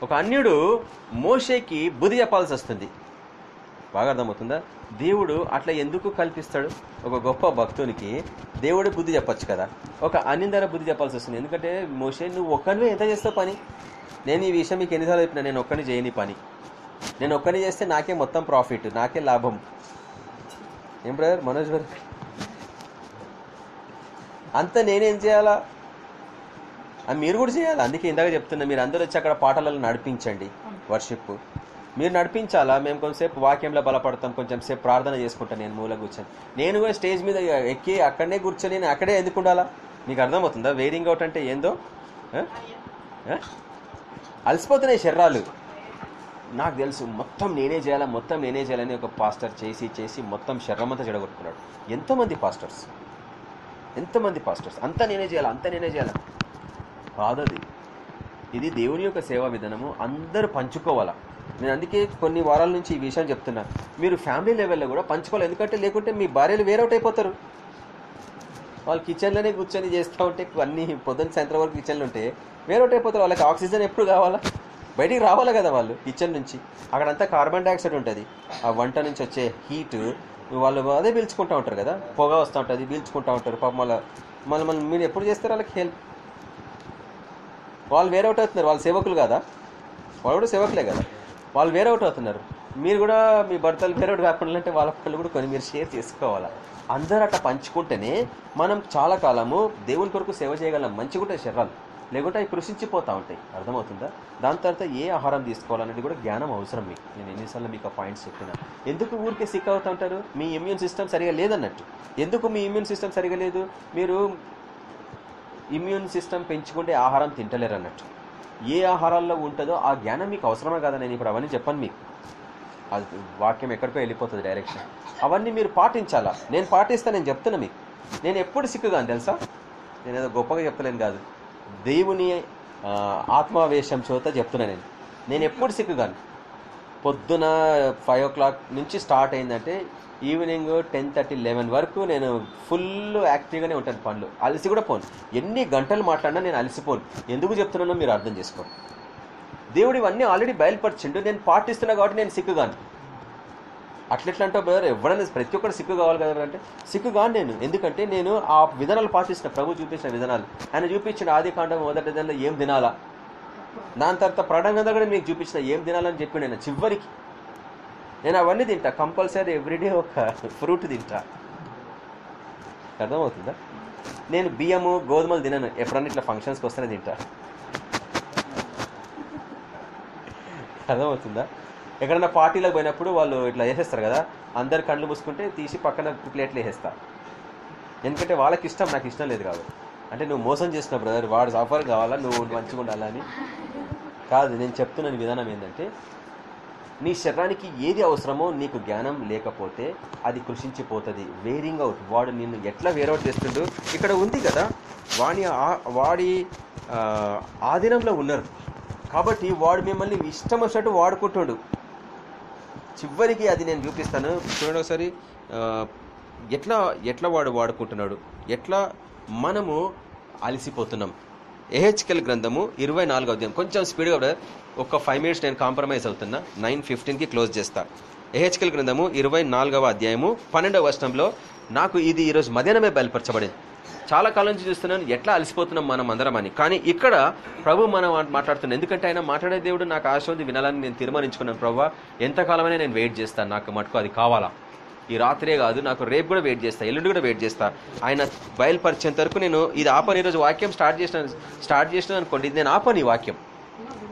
ఒక అన్యుడు మోషేకి బుద్ధి చెప్పాల్సి వస్తుంది. బాగా అర్థమవుతుందా? దేవుడు అట్లా ఎందుకు కల్పిస్తాడు? ఒక గొప్ప భక్తునికి దేవుడు బుద్ధి చెప్పొచ్చు కదా. ఒక అన్నిందర బుద్ధి చెప్పాల్సి వస్తుంది. ఎందుకంటే మోషే నువ్వు ఒక్కనివే ఎంత చేస్తావు పని? నేను ఈ విషయం మీకు ఎన్నిసార్లు చెప్పినా నేను ఒక్కరిని చేయని పని. నేను ఒక్కరిని చేస్తే నాకే మొత్తం ప్రాఫిట్ నాకే లాభం. ఏం బ్రదర్ మనోజ్ బ్రదర్ అంత నేనేం చేయాలా? అది మీరు కూడా చేయాలి? అందుకే ఇందాక చెప్తున్నా మీరు అందరూ వచ్చి అక్కడ పాటలలో నడిపించండి వర్షిప్ మీరు నడిపించాలా? మేము కొంచెంసేపు వాక్యంలో బలపడతాం కొంచెం సేపు ప్రార్థన చేసుకుంటాను నేను మూల కూర్చొని. నేను కూడా స్టేజ్ మీద ఎక్కి అక్కడనే కూర్చొని నేను అక్కడే ఎందుకు ఉండాలా? మీకు అర్థమవుతుందా? వేరింగ్ అవుట్ అంటే ఏందో? అలసిపోతున్నాయి శరీరాలు. నాకు తెలుసు మొత్తం నేనే చేయాలా మొత్తం నేనే చేయాలని ఒక పాస్టర్ చేసి చేసి మొత్తం శరీరం అంతా చెడగొట్టుకున్నాడు. ఎంతోమంది పాస్టర్స్. ఎంతమంది పాస్టర్స్. అంతా నేనే చేయాలి? అంతా నేనే చేయాలి? కాదది. ఇది దేవుని యొక్క సేవా విధానము. అందరూ పంచుకోవాలా. నేను అందుకే కొన్ని వారాల నుంచి ఈ విషయం చెప్తున్నా. మీరు ఫ్యామిలీ లెవెల్లో కూడా పంచుకోవాలి. ఎందుకంటే లేకుంటే మీ భార్యలు వేరౌట్ అయిపోతారు. వాళ్ళు కిచెన్లోనే కూర్చొని చేస్తూ ఉంటే అన్ని పొద్దున్న సాయంత్రం వరకు కిచెన్లో ఉంటే వేరౌట్ అయిపోతారు. వాళ్ళకి ఆక్సిజన్ ఎప్పుడు కావాలా? బయటికి రావాలి కదా వాళ్ళు కిచెన్ నుంచి? అక్కడంతా కార్బన్ డైఆక్సైడ్ ఉంటుంది. ఆ వంట నుంచి వచ్చే హీట్ వాళ్ళు అదే పీల్చుకుంటూ ఉంటారు కదా. పొగ వస్తూ ఉంటుంది పీల్చుకుంటూ ఉంటారు. పాప మళ్ళీ మళ్ళీ మళ్ళీ మీరు ఎప్పుడు చేస్తారు వాళ్ళకి హెల్ప్? వాళ్ళు వేరౌట్ అవుతున్నారు. వాళ్ళు సేవకులు కదా? వాళ్ళు కూడా సేవకులే కదా? వాళ్ళు వేరౌట్ అవుతున్నారు. మీరు కూడా మీ భర్తలు వేరౌట్ కాకుండా అంటే వాళ్ళ పనులు కూడా కొన్ని మీరు షేర్ చేసుకోవాలా? అందరూ అట్లా పంచుకుంటేనే మనం చాలా కాలము దేవుని కొరకు సేవ చేయగలం మంచిగా ఉంటాయి శరీరాలు. లేకుంటే అవి కృషించిపోతూ ఉంటాయి. అర్థమవుతుందా? దాని తర్వాత ఏ ఆహారం తీసుకోవాలనేది కూడా జ్ఞానం అవసరం మీకు. నేను ఎన్నిసార్లు మీకు ఆ పాయింట్స్ చెప్పిన. ఎందుకు ఊరికే సిక్ అవుతూ ఉంటారు? మీ ఇమ్యూన్ సిస్టమ్ సరిగా లేదన్నట్టు. ఎందుకు మీ ఇమ్యూన్ సిస్టమ్ సరిగా లేదు? మీరు ఇమ్యూన్ సిస్టమ్ పెంచుకుంటే ఆహారం తింటలేరు అన్నట్టు ఏ ఆహారాల్లో ఉంటుందో ఆ జ్ఞానం మీకు అవసరమే కదా నేను ఇప్పుడు అవన్నీ చెప్పాను మీకు. అది వాక్యం ఎక్కడికో వెళ్ళిపోతుంది డైరెక్షన్ అవన్నీ మీరు పాటించాలా? నేను పాటిస్తా నేను చెప్తున్నా మీకు. నేను ఎప్పుడు సిక్కుగాను తెలుసా? నేను ఏదో గొప్పగా చెప్తలేను కాదు. దేవుని ఆత్మావేశం చోత చెప్తున్నా నేను. నేను ఎప్పుడు సిక్కుగాను? పొద్దున ఫైవ్ ఓ క్లాక్ నుంచి స్టార్ట్ అయిందంటే ఈవినింగ్ టెన్ థర్టీ లెవెన్ వరకు నేను ఫుల్ యాక్టివ్గానే ఉంటాను పనులు. అలసి కూడా పోను. ఎన్ని గంటలు మాట్లాడినా నేను అలసిపోను. ఎందుకు చెప్తున్నానో మీరు అర్థం చేసుకోండి. దేవుడు ఇవన్నీ ఆల్రెడీ బయలుపరిచిండు. నేను పాటిస్తున్నా కాబట్టి నేను సిక్కుగాను. అట్లెట్లా అంటే బ్రదర్ ఎవరైనా ప్రతి ఒక్కరు సిక్కు కావాలి కదా అంటే? సిక్కు కాను నేను. ఎందుకంటే నేను ఆ విధానాలు పాటిస్తున్న. ప్రభు చూపించిన విధానాలు. ఆయన చూపించిన ఆది కాండం మొదటి దానిలో ఏం తినాలా దాని తర్వాత ప్రణంగా కూడా మీకు చూపించిన ఏం తినాలని చెప్పి నేను చివరికి నేను అవన్నీ తింటా కంపల్సరీ ఎవ్రీడే ఒక ఫ్రూట్ తింటా. అర్థమవుతుందా? నేను బియ్యము గోధుమలు తినను ఎప్పుడన్నా ఇట్లా ఫంక్షన్స్కి వస్తేనే తింటా. అర్థమవుతుందా? ఎక్కడన్నా పార్టీలకు పోయినప్పుడు వాళ్ళు ఇట్లా వేసేస్తారు కదా అందరు కళ్ళు మూసుకుంటే తీసి పక్కన ప్లేట్లు వేసేస్తా. ఎందుకంటే వాళ్ళకి ఇష్టం నాకు ఇష్టం లేదు కాబట్టి. అంటే నువ్వు మోసం చేసిన బ్రదర్ వాడు సఫర్ కావాలా నువ్వు మంచిగా ఉండాలని కాదు నేను చెప్తున్న విధానం ఏంటంటే నీ శరీరానికి ఏది అవసరమో నీకు జ్ఞానం లేకపోతే అది కృషించిపోతుంది. వేరింగ్ అవుట్ వాడు నిన్ను ఎట్లా వేరౌట్ చేస్తుండు? ఇక్కడ ఉంది కదా వాడి ఆ- వాడి ఆధీనంలో ఉన్నారు. కాబట్టి వాడు మిమ్మల్ని ఇష్టం వచ్చినట్టు వాడుకుంటుండు. చివరికి అది నేను చూపిస్తాను. చూడండి ఒకసారి. ఎట్లా ఎట్లా వాడు వాడుకుంటున్నాడు? ఎట్లా మనము అలసిపోతున్నాం? ఏహెచ్కెల్ గ్రంథము ఇరవై నాలుగో అధ్యాయం. కొంచెం స్పీడ్గా ఒక ఫైవ్ మినిట్స్ నేను కాంప్రమైజ్ అవుతున్నా. నైన్ ఫిఫ్టీన్కి క్లోజ్ చేస్తా. ఎహెచ్కల్ గ్రంథము ఇరవై నాలుగవ అధ్యాయము పన్నెండవ వర్షంలో నాకు ఇది ఈరోజు మధ్యాహ్నమే బయలుపరచబడింది. చాలా కాలం నుంచి చూస్తున్నాను ఎట్లా అలసిపోతున్నాం మనం అందరం అని. కానీ ఇక్కడ ప్రభు మనం మాట్లాడుతున్నాం ఎందుకంటే ఆయన మాట్లాడే దేవుడు నాకు ఆశ ఉంది వినాలని నేను తీర్మానించుకున్నాను ప్రభు. ఎంతకాలమైనా నేను వెయిట్ చేస్తాను నాకు మటుకు అది కావాలా? ఈ రాత్రే కాదు నాకు రేపు కూడా వెయిట్ చేస్తా ఎల్లుండి కూడా వెయిట్ చేస్తా. ఆయన బయలుపరిచేంత వరకు నేను ఇది ఆపని ఈరోజు వాక్యం స్టార్ట్ చేసిన స్టార్ట్ చేసిన అనుకోండి ఇది నేను ఆపని ఈ వాక్యం.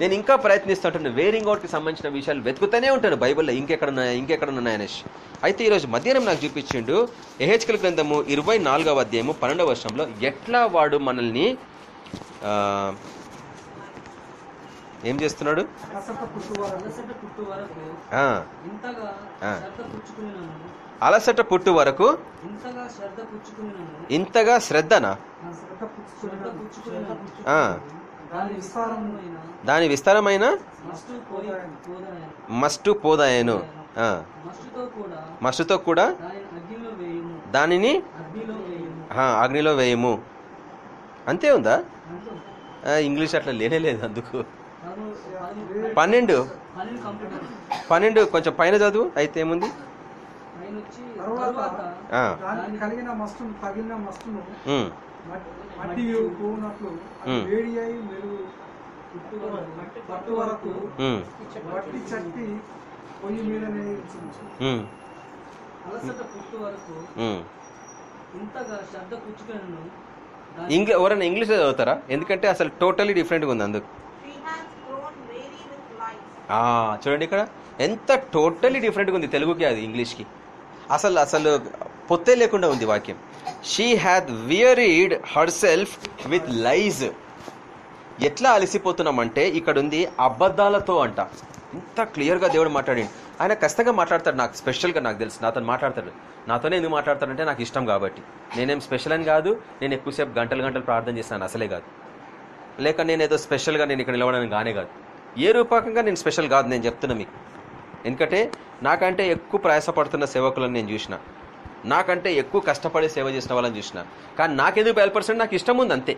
నేను ఇంకా ప్రయత్నిస్తుంటాను. వేరింగ్ అవుట్కి సంబంధించిన విషయాలు వెతుకుతూనే ఉంటాను. బైబిల్లో ఇంకెక్కడ ఉన్నాయి ఇంకెక్కడ ఉన్నాయనేసి అయితే ఈరోజు మధ్యాహ్నం నాకు చూపించిండు ఎహెచ్కల్ గ్రంథము ఇరవై నాలుగవ అధ్యాయము పన్నెండవ వర్షంలో ఎట్లా వాడు మనల్ని ఏం చేస్తున్నాడు? అలసట పుట్టు వరకు ఇంతగా శ్రద్ధనా? దాని విస్తారమైన మస్టు పోదాయను మస్టు పోదాయను. ఆ, మస్టుతో కూడా మస్టుతో కూడా దాని అగ్నిలో వేయుము. దానిని అగ్నిలో వేయుము. ఆ, అగ్నిలో వేయము. అంతే ఉందా? ఇంగ్లీష్ అట్లా లేనే లేదు అందుకు. పను పను- పన్నెండు పన్నెండు కొంచెం పైన చదువు అయితే ఏముంది? కలిగిన మస్తును ఇంగ్లీ ఎవరైనా ఇంగ్లీష్ చదువుతారా? ఎందుకంటే అసలు టోటలీ డిఫరెంట్గా ఉంది అందుకు. చూడండి ఇక్కడ. ఎంత టోటలీ డిఫరెంట్గా ఉంది తెలుగుకి అది ఇంగ్లీష్కి. అసలు అసలు పొత్తే లేకుండా ఉంది వాక్యం. She had wearied herself with lies ఎట్లా అలసిపోతున్నామంటే ఇక్కడ ఉంది అబద్ధాలతో అంట. ఇంత క్లియర్గా దేవుడు మాట్లాడి ఆయన ఖచ్చితంగా మాట్లాడతాడు నాకు స్పెషల్గా నాకు తెలుసు. నాతో మాట్లాడతాడు. నాతోనే ఎందుకు మాట్లాడతాడంటే నాకు ఇష్టం కాబట్టి. నేనేం స్పెషల్ అని కాదు నేను ఎక్కువసేపు గంటలు గంటలు ప్రార్థన చేస్తాను అసలే కాదు. లేక నేను ఏదో స్పెషల్గా నేను ఇక్కడ నిలవడానికి గానే కాదు. ఏ రూపకంగా నేను స్పెషల్ కాదు నేను చెప్తున్నా మీకు. ఎందుకంటే నాకంటే ఎక్కువ ప్రయాసపడుతున్న సేవకులను నేను చూసిన. నాకంటే ఎక్కువ కష్టపడి సేవ చేసిన వాళ్ళని చూసిన. కానీ నాకెందుకు బయలుపరచండి నాకు ఇష్టం ఉంది అంతే.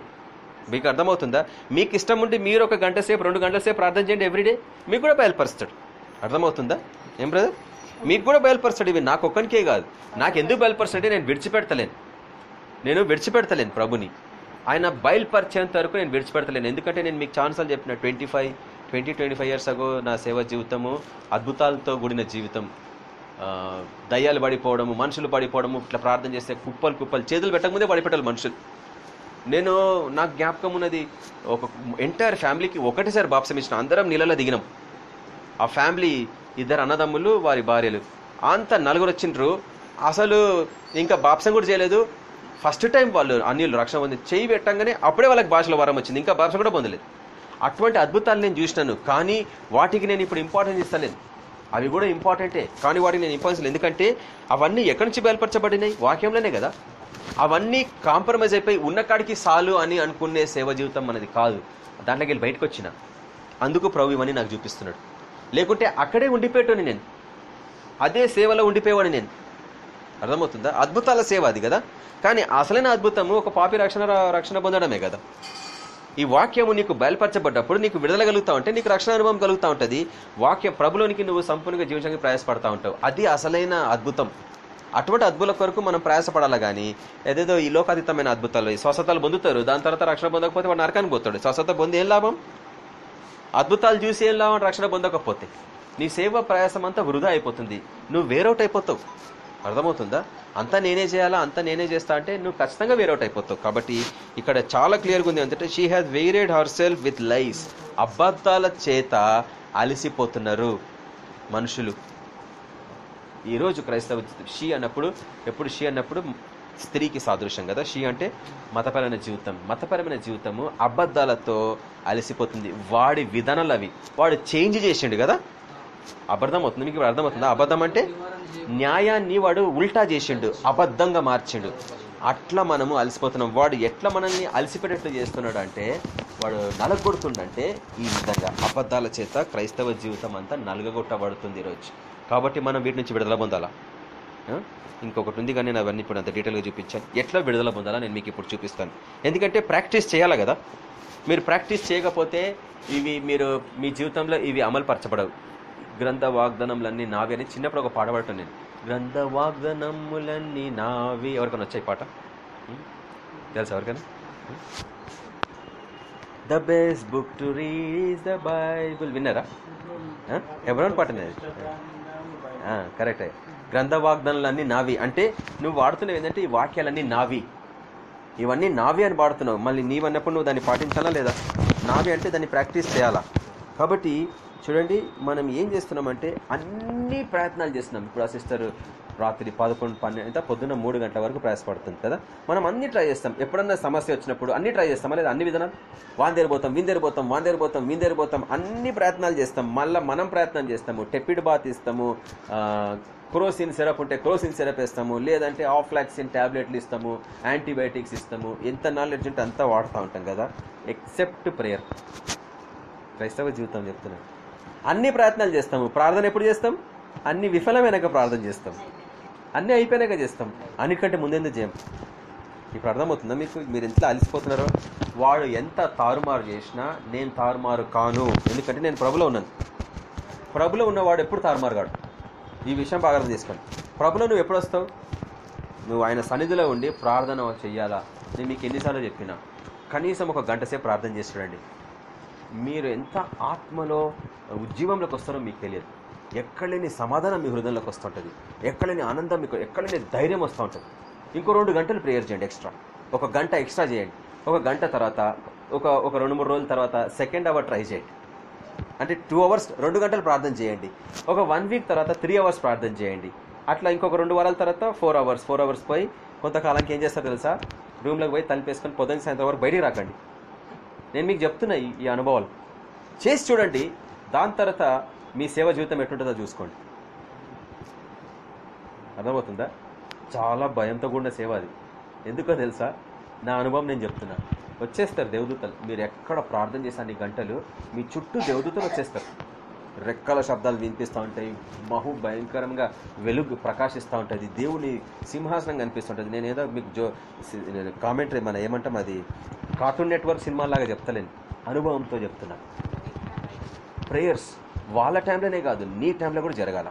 మీకు అర్థమవుతుందా? మీకు ఇష్టం ఉంటే మీరు ఒక గంట సేపు రెండు గంటల సేపు ప్రార్థన చేయండి ఎవ్రీడే మీకు కూడా బయలుపరుస్తాడు అర్థమవుతుందా? ఏం బ్రదర్ మీకు కూడా బయలుపరుస్తాడు ఇవి నాకు ఒక్కనికే కాదు. నాకు ఎందుకు బయలుపరుస్తాడంటే నేను విడిచిపెడతలేను. నేను విడిచిపెడతలేను ప్రభుని. ఆయన బయలుపరిచేంత వరకు నేను విడిచిపెడతలేను. ఎందుకంటే నేను మీకు ఛాన్సాలు చెప్పిన twenty five twenty twenty five years ago నా సేవ జీవితము అద్భుతాలతో కూడిన జీవితం. దయ్యాలు పడిపోవడము మనుషులు పడిపోవడము ఇట్లా ప్రార్థన చేస్తే కుప్పలు కుప్పలు చేతులు పెట్టకముందే పడిపెట్టాలి మనుషులు. నేను నాకు జ్ఞాపకం ఉన్నది ఒక ఎంటైర్ ఫ్యామిలీకి ఒకటేసారి బాప్సం ఇచ్చిన అందరం నీళ్ళలో దిగినాం. ఆ ఫ్యామిలీ ఇద్దరు అన్నదమ్ములు వారి భార్యలు. అంత నలుగురు వచ్చిండ్రు. అసలు ఇంకా బాప్సం కూడా చేయలేదు. ఫస్ట్ టైం వాళ్ళు అన్యులు రక్షణ పొంది చేయి పెట్టంగానే అప్పుడే వాళ్ళకి భాషలో వరం వచ్చింది. ఇంకా భాష కూడా పొందలేదు. అటువంటి అద్భుతాలు నేను చూసినాను. కానీ వాటికి నేను ఇప్పుడు ఇంపార్టెన్స్ ఇస్తలేను. అవి కూడా ఇంపార్టెంటే. కానీ వాటికి నేను ఇంపార్టెన్స్ ఎందుకంటే అవన్నీ ఎక్కడి నుంచి బయలుపరచబడినాయి? వాక్యంలోనే కదా. అవన్నీ కాంప్రమైజ్ అయిపోయి ఉన్న కాడికి సాలు అని అనుకునే సేవ జీవితం మనది కాదు. దాంట్లోకి వెళ్ళి బయటకు వచ్చిన. అందుకు ప్రభు ఇవన్నీ నాకు చూపిస్తున్నాడు. లేకుంటే అక్కడే ఉండిపోయేటోని నేను. అదే సేవలో ఉండిపోయేవాడిని నేను. అర్థమవుతుందా? అద్భుతాల సేవ అది కదా. కానీ అసలైన అద్భుతము ఒక పాపి రక్షణ రక్షణ పొందడమే కదా. ఈ వాక్యము నీకు బయలుపరచబడ్డప్పుడు నీకు విడుదల కలుగుతా ఉంటే నీకు రక్షణ అనుభవం కలుగుతా ఉంటుంది. వాక్య ప్రభులోనికి నువ్వు సంపూర్ణంగా జీవించడానికి ప్రయాసపడతా ఉంటావు. అది అసలైన అద్భుతం. అటువంటి అద్భుల కొరకు మనం ప్రయాసపడాలి కానీ ఏదేదో ఈ లోకాతీతమైన అద్భుతాలు ఈ స్వస్థతలు పొందుతారు దాని తర్వాత రక్షణ పొందకపోతే వాడు నరకానికి పోతాడు. స్వస్థత పొంది ఏం లాభం? అద్భుతాలు చూసి ఏం లాభం? రక్షణ పొందకపోతే. నీ సేవ ప్రయాసం అంతా వృధా అయిపోతుంది. నువ్వు వేరౌట్ అయిపోతావు అర్థమవుతుందా? అంతా నేనే చేయాలా? అంతా నేనే చేస్తా అంటే నువ్వు ఖచ్చితంగా వేరౌట్ అయిపోతావు. కాబట్టి ఇక్కడ చాలా క్లియర్గా ఉంది అంటే she has wearied herself with lies అబద్ధాల చేత అలసిపోతున్నారు మనుషులు. ఈరోజు క్రైస్తవ షీ అన్నప్పుడు ఎప్పుడు షీ అన్నప్పుడు స్త్రీకి సాదృశ్యం కదా? షీ అంటే మతపరమైన జీవితం. మతపరమైన జీవితము అబద్ధాలతో అలసిపోతుంది. వాడి విధానాలు అవి. వాడు చేంజ్ చేసిండు కదా? అబద్ధం అవుతుంది మీకు ఇప్పుడు అర్థమవుతుందా? అబద్ధం అంటే న్యాయాన్ని వాడు ఉల్టా చేసిండు అబద్ధంగా మార్చిండు. అట్లా మనము అలసిపోతున్నాం. వాడు ఎట్లా మనల్ని అలసిపెట్టేట్లు చేస్తున్నాడు అంటే వాడు నలగొడుతుండంటే ఈ విధంగా అబద్ధాల చేత క్రైస్తవ జీవితం అంతా నలగగొట్టబడుతుంది ఈరోజు. కాబట్టి మనం వీటి నుంచి విడుదల పొందాలా? ఇంకొకటి ఉంది కానీ నేను అవన్నీ ఇప్పుడు అంత డీటెయిల్గా చూపించాను. ఎట్లా విడుదల పొందాలా నేను మీకు ఇప్పుడు చూపిస్తాను. ఎందుకంటే ప్రాక్టీస్ చేయాలి కదా? మీరు ప్రాక్టీస్ చేయకపోతే ఇవి మీరు మీ జీవితంలో ఇవి అమలుపరచబడవు. గ్రంథ వాగ్దానములన్నీ నావి అని చిన్నప్పుడు ఒక పాట పాడటం నేను గ్రంథ వాగ్దానములన్నీ నావి. ఎవరికైనా వచ్చాయి పాట? ఉం? తెలుసా ఎవరికైనా? The best book to read the Bible విన్నారా? ఎవరైనా పాట కరెక్టే గ్రంథ వాగ్దానాలన్నీ నావి. అంటే నువ్వు వాడుతున్నావు ఏంటంటే ఈ వాక్యాలన్నీ నావి. ఇవన్నీ నావి అని వాడుతున్నావు. మళ్ళీ నీవన్నప్పుడు నువ్వు దాన్ని పాటించాలా లేదా? నావి అంటే దాన్ని ప్రాక్టీస్ చేయాలా? కాబట్టి చూడండి మనం ఏం చేస్తున్నామంటే అన్ని ప్రయత్నాలు చేస్తున్నాం. ఇప్పుడు ఆ సిస్టర్ రాత్రి పదకొండు పన్నెండు పొద్దున్న మూడు గంటల వరకు ప్రయాసపడుతుంది కదా? మనం అన్ని ట్రై చేస్తాం. ఎప్పుడన్నా సమస్య వచ్చినప్పుడు అన్ని ట్రై చేస్తాం లేదా? అన్ని విధానాలు? వాందేరిపోతాం విందేరిపోతాం వాందేరిపోతాం విందేరిపోతాం అన్ని ప్రయత్నాలు చేస్తాం. మళ్ళీ మనం ప్రయత్నం చేస్తాము. టెపిడ్ బాత్ ఇస్తాము క్రోసిన్ సిరప్ ఉంటే క్రోసిన్ సిరప్ ఇస్తాము లేదంటే ఆఫ్లాక్సిన్ టాబ్లెట్లు ఇస్తాము యాంటీబయాటిక్స్ ఇస్తాము. ఎంత నాలెడ్జ్ ఉంటే అంతా వాడుతూ ఉంటాం కదా? Except prayer. క్రైస్తవ జీవితం చెప్తున్నాను అన్ని ప్రయత్నాలు చేస్తాము ప్రార్థన ఎప్పుడు చేస్తాం? అన్ని విఫలమైనాక ప్రార్థన చేస్తాం. అన్ని అయిపోయినాక చేస్తాం. అన్నిటికంటే ముందెందుకు చేయం? ఇప్పుడు అర్థమవుతుందా మీకు? మీరు ఎంత అలసిపోతున్నారో? వాడు ఎంత తారుమారు చేసినా నేను తారుమారు కాను. ఎందుకంటే నేను ప్రభులో ఉన్నాను. ప్రభులో ఉన్నవాడు ఎప్పుడు తారుమారుగాడు ఈ విషయం బాగా అర్థం చేసుకోండి ప్రభులో నువ్వు ఎప్పుడు వస్తావు? నువ్వు ఆయన సన్నిధిలో ఉండి ప్రార్థన చెయ్యాలా నేను మీకు ఎన్నిసార్లు చెప్పినా. కనీసం ఒక గంట సేపు ప్రార్థన చేసి చూడండి. మీరు ఎంత ఆత్మలో ఉద్యమంలోకి వస్తారో మీకు తెలియదు. ఎక్కడలేని సమాధానం మీ హృదయంలోకి వస్తుంటుంది ఎక్కడలేని ఆనందం మీకు ఎక్కడలేని ధైర్యం వస్తూ ఉంటుంది. ఇంకో రెండు గంటలు ప్రేయర్ చేయండి ఎక్స్ట్రా. ఒక గంట ఎక్స్ట్రా చేయండి. ఒక గంట తర్వాత ఒక ఒక రెండు మూడు రోజుల తర్వాత సెకండ్ అవర్ ట్రై చేయండి. అంటే టూ అవర్స్ రెండు గంటలు ప్రార్థన చేయండి. ఒక వన్ వీక్ తర్వాత త్రీ అవర్స్ ప్రార్థన చేయండి. అట్లా ఇంకొక రెండు వారాల తర్వాత ఫోర్ అవర్స్ ఫోర్ అవర్స్ పోయి కొంతకాలానికి ఏం చేస్తారు తెలుసా? రూమ్లోకి పోయి తలిపేసుకొని పొద్దున్న సాయంత్రం వరకు బయటికి రాకండి. నేను మీకు చెప్తున్నా ఈ అనుభవాలు. చేసి చూడండి దాని తర్వాత మీ సేవ జీవితం ఎట్లుంటుందో చూసుకోండి. అర్థమవుతుందా? చాలా భయంతో కూడిన సేవ అది. ఎందుకో తెలుసా? నా అనుభవం నేను చెప్తున్నా. వచ్చేస్తారు దేవదూతలు. మీరు ఎక్కడ ప్రార్థన చేసే అన్ని గంటలు మీ చుట్టూ దేవదూతలు వచ్చేస్తారు. రెక్కల శబ్దాలు వినిపిస్తూ ఉంటాయి. బహు భయంకరంగా వెలుగు ప్రకాశిస్తూ ఉంటుంది. దేవుని సింహాసనం కనిపిస్తుంటుంది నేను ఏదో మీకు జో కామెంటరీ మన ఏమంటాం అది? కార్టూన్ నెట్వర్క్ సినిమాలాగా చెప్తలేను. అనుభవంతో చెప్తున్నా. ప్రేయర్స్ వాళ్ళ టైంలోనే కాదు నీ టైంలో కూడా జరగాల.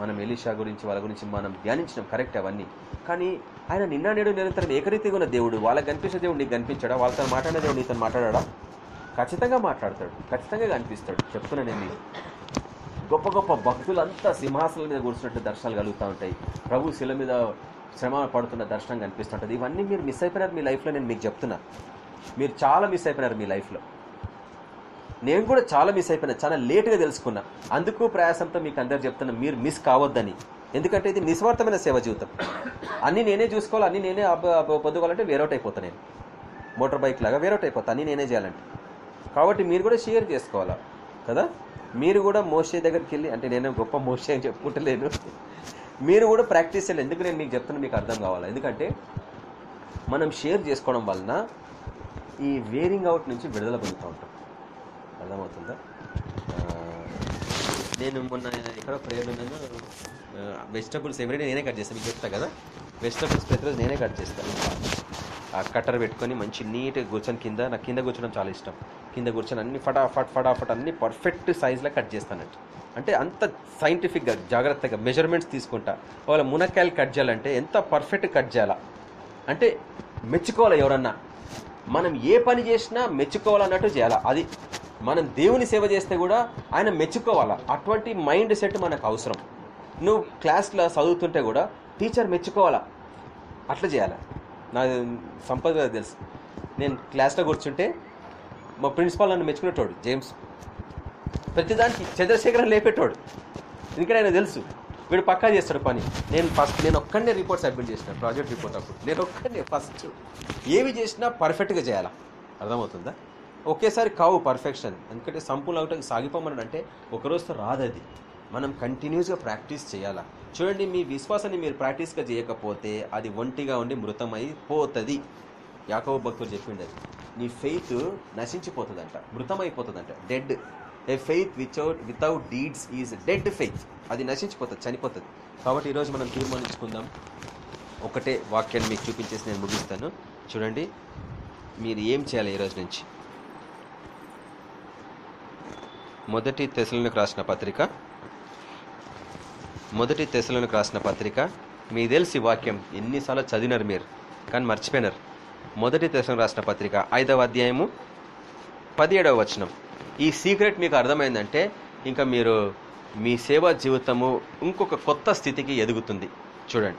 మనం ఎలీషా గురించి వాళ్ళ గురించి మనం ధ్యానించినాం కరెక్ట్ అవన్నీ. కానీ ఆయన నిన్న నేడు నిరంతరం ఏకరీతిగా ఉన్న దేవుడు. వాళ్ళకి కనిపించే దేవుడు నీకు కనిపించాడా? వాళ్ళతో మాట్లాడే దేవుడు నీతో మాట్లాడా ఖచ్చితంగా మాట్లాడతాడు. ఖచ్చితంగా కనిపిస్తాడు. చెప్తున్నా నేను గొప్ప గొప్ప భక్తులంతా సింహాసనం మీద కూర్చున్నట్టు దర్శనాలు కలుగుతూ ఉంటాయి. ప్రభు శిల మీద శ్రమ పడుతున్న దర్శనం కనిపిస్తుంటుంది ఇవన్నీ మీరు మిస్ అయిపోయినారు మీ లైఫ్లో నేను మీకు చెప్తున్నా. మీరు చాలా మిస్ అయిపోయినారు మీ లైఫ్లో. నేను కూడా చాలా మిస్ అయిపోయినా చాలా లేట్గా తెలుసుకున్నా. అందుకు ప్రయాసంతో మీకు అందరు చెప్తున్నా మీరు మిస్ కావద్దని. ఎందుకంటే ఇది నిస్వార్థమైన సేవ జీవితం. అన్నీ నేనే చూసుకోవాలి అన్నీ నేనే పొద్దుకోవాలంటే వేరౌట్ అయిపోతాను నేను. మోటార్ బైక్ లాగా వేరౌట్ అయిపోతాను అన్నీ నేనే చేయాలంటే. కాబట్టి మీరు కూడా షేర్ చేసుకోవాలా? కదా? మీరు కూడా మోసే దగ్గరికి వెళ్ళి అంటే నేను గొప్ప మోసే అని చెప్పుకుంటలేను. మీరు కూడా ప్రాక్టీస్ చేయాలి. ఎందుకు నేను మీకు చెప్తున్నా మీకు అర్థం కావాలా? ఎందుకంటే మనం షేర్ చేసుకోవడం వలన ఈ వేరింగ్ అవుట్ నుంచి విడుదల పొందుతూ ఉంటాం. అర్థమవుతుందా? నేను మొన్న ఎక్కడో ప్రేయర్ ఉన్నాను వెజిటబుల్స్ ఎవరైనా నేనే కట్ చేస్తాను మీకు చెప్తా కదా? వెజిటబుల్స్ ప్రతిరోజు నేనే కట్ చేస్తాను ఆ కట్టర్ పెట్టుకొని మంచి నీట్గా కూర్చొని కింద నాకు కింద కూర్చోడం చాలా ఇష్టం. కింద కూర్చొని అన్ని ఫటాఫట్ ఫటాఫట్ అన్ని పర్ఫెక్ట్ సైజ్లో కట్ చేస్తానంట అంటే అంత సైంటిఫిక్గా జాగ్రత్తగా మెజర్మెంట్స్ తీసుకుంటా. వాళ్ళ మునక్కాయలు కట్ చేయాలంటే ఎంత పర్ఫెక్ట్ కట్ చేయాలా? అంటే మెచ్చుకోవాలి ఎవరన్నా? మనం ఏ పని చేసినా మెచ్చుకోవాలన్నట్టు చేయాలా? అది మనం దేవుని సేవ చేస్తే కూడా ఆయన మెచ్చుకోవాలా? అటువంటి మైండ్ సెట్ మనకు అవసరం. నువ్వు క్లాస్లో చదువుతుంటే కూడా టీచర్ మెచ్చుకోవాలా? అట్లా చేయాలి? నా సంపద గారికి తెలుసు. నేను క్లాస్లో కూర్చుంటే మా ప్రిన్సిపాల్ నన్ను మెచ్చుకునేటోడు జేమ్స్. ప్రతిదానికి చంద్రశేఖరన్ లేపేటోడు. ఎందుకంటే ఆయన తెలుసు వీడు పక్కా చేస్తాడు పని. నేను ఫస్ట్ నేను ఒక్కడనే రిపోర్ట్ సబ్మిట్ చేసిన ప్రాజెక్ట్ రిపోర్ట్ అప్పుడు. నేను ఒక్కడనే ఫస్ట్. ఏవి చేసినా పర్ఫెక్ట్గా చేయాలా. అర్థమవుతుందా? ఒకేసారి కావు పర్ఫెక్షన్ ఎందుకంటే సంపూర్ణ ఒకటి సాగిపోమన్నాడు అంటే ఒకరోజుతో రాదు అది మనం కంటిన్యూస్గా ప్రాక్టీస్ చేయాలా? చూడండి మీ విశ్వాసాన్ని మీరు ప్రాక్టీస్గా చేయకపోతే అది ఒంటిగా ఉండి మృతమై పోతుంది యాకవ భక్తులు చెప్పిండు అది. నీ ఫెయిత్ నశించిపోతుందంట మృతమైపోతుందంట dead a faith without without deeds is dead faith అది నశించిపోతుంది చనిపోతుంది. కాబట్టి ఈరోజు మనం తీర్మానించుకుందాం. ఒకటే వాక్యాన్ని మీకు చూపించేసి నేను ముగిస్తాను. చూడండి మీరు ఏం చేయాలి ఈరోజు నుంచి? మొదటి తెశలకు రాసిన పత్రిక మొదటి తెశలకు రాసిన పత్రిక మీకు తెలిసి వాక్యం. ఎన్నిసార్లు చదివినారు మీరు? కానీ మర్చిపోయినారు. మొదటి తెశలకు రాసిన పత్రిక ఐదవ అధ్యాయము పదిహేడవ వచనం. ఈ సీక్రెట్ మీకు అర్థమైందంటే ఇంకా మీరు మీ సేవా జీవితము ఇంకొక కొత్త స్థితికి ఎదుగుతుంది. చూడండి.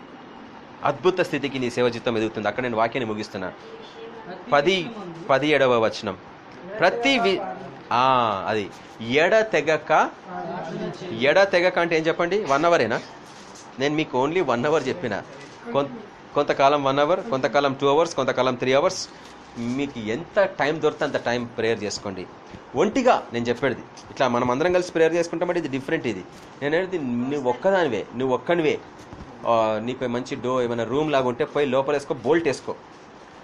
అద్భుత స్థితికి నీ సేవ జీవితం ఎదుగుతుంది. అక్కడ నేను వాక్యాన్ని ముగిస్తున్నా. పది పదిహేడవ వచనం. ప్రతి అది. ఎడ తెగక ఎడ తెగక అంటే ఏం చెప్పండి? వన్ అవరేనా నేను మీకు ఓన్లీ వన్ అవర్ చెప్పిన. కొంతకాలం వన్ అవర్ కొంతకాలం టూ అవర్స్ కొంతకాలం త్రీ అవర్స్ మీకు ఎంత టైం దొరికితే అంత టైం ప్రేయర్ చేసుకోండి. ఒంటిగా నేను చెప్పేది. ఇట్లా మనం అందరం కలిసి ప్రేయర్ చేసుకుంటామంటే ఇది డిఫరెంట్ ఇది. నేను అనేది నువ్వు ఒక్కదానివే నువ్వు ఒక్కనివే నీకు మంచి డో ఏమైనా రూమ్ లాగా ఉంటే పోయి లోపల వేసుకో బోల్ట్ వేసుకో.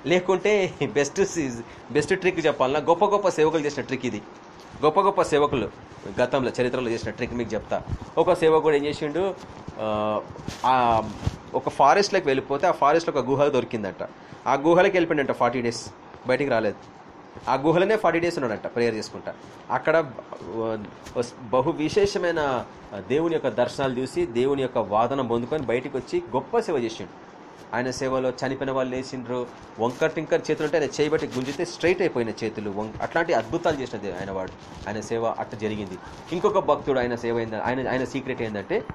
లేకుంటే బెస్ట్ బెస్ట్ ట్రిక్ చెప్పాలన్నా గొప్ప గొప్ప సేవకులు చేసిన ట్రిక్ ఇది. గొప్ప గొప్ప సేవకులు గతంలో చరిత్రలో చేసిన ట్రిక్ మీకు చెప్తా. ఒక సేవకుడు ఏం చేసిండు? ఆ, ఒక ఫారెస్ట్లోకి వెళ్ళిపోతే ఆ ఫారెస్ట్లో ఒక గుహ దొరికిందంట. ఆ గుహలోకి వెళ్ళిపోయిందంట ఫార్టీ డేస్ బయటికి రాలేదు. ఆ గుహలోనే ఫార్టీ డేస్ ఉన్నాడంట ప్రేయర్ చేసుకుంటా. అక్కడ బహు విశేషమైన దేవుని యొక్క దర్శనాలు చూసి దేవుని యొక్క వాదన పొందుకొని బయటికి వచ్చి గొప్ప సేవ చేసిండు. ఆయన సేవలో చనిపోయిన వాళ్ళు లేచిండ్రు. వంకర్ టింకర్ చేతులు ఉంటే ఆయన చేయబట్టి గుంజితే స్ట్రైట్ అయిపోయిన చేతులు. వం- అట్లాంటి అద్భుతాలు చేసినది ఆయన వాడు. ఆయన సేవ అట్ట జరిగింది. ఇంకొక భక్తుడు ఆయన సేవ ఏంది ఆయన ఆయన సీక్రెట్ ఏంటంటే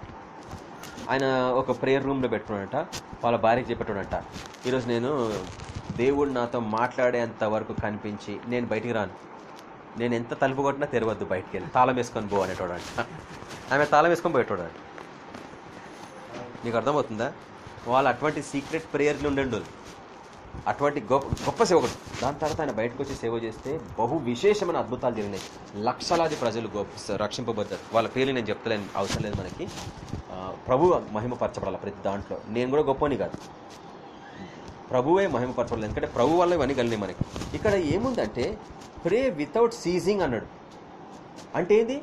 ఆయన ఒక ప్రేయర్ రూమ్లో పెట్టుకున్నాడంట. వాళ్ళ భార్యకి చెప్పేటోడంట ఈరోజు నేను దేవుడు నాతో మాట్లాడేంత వరకు కనిపించి నేను బయటికి రాను. నేను ఎంత తలుపు కొట్టినా తెరవద్దు బయటికి వెళ్ళి. తాళం వేసుకొని పో అనేటోడంట. ఆమె తాళం వేసుకొని పోయేటోడంట. నీకు అర్థమవుతుందా? వాళ్ళు అటువంటి సీక్రెట్ ప్రేయర్లు ఉండండు. అటువంటి గొప్ప గొప్ప సేవకుడు. దాని తర్వాత ఆయన బయటకు వచ్చి సేవ చేస్తే బహు విశేషమైన అద్భుతాలు జరిగినాయి. లక్షలాది ప్రజలు గొప్ప రక్షింపబడ్డారు. వాళ్ళ పేర్లు నేను చెప్తలేను అవసరం లేదు మనకి. ప్రభు మహిమపరచబడాలి ప్రతి దాంట్లో. నేను కూడా గొప్పని కాదు. ప్రభువే మహిమపరచబడాలి. ఎందుకంటే ప్రభు వల్ల ఇవన్నీ కలిగినాయి మనకి. ఇక్కడ ఏముందంటే ప్రే వితౌట్ సీజింగ్ అన్నాడు. అంటే ఏంది?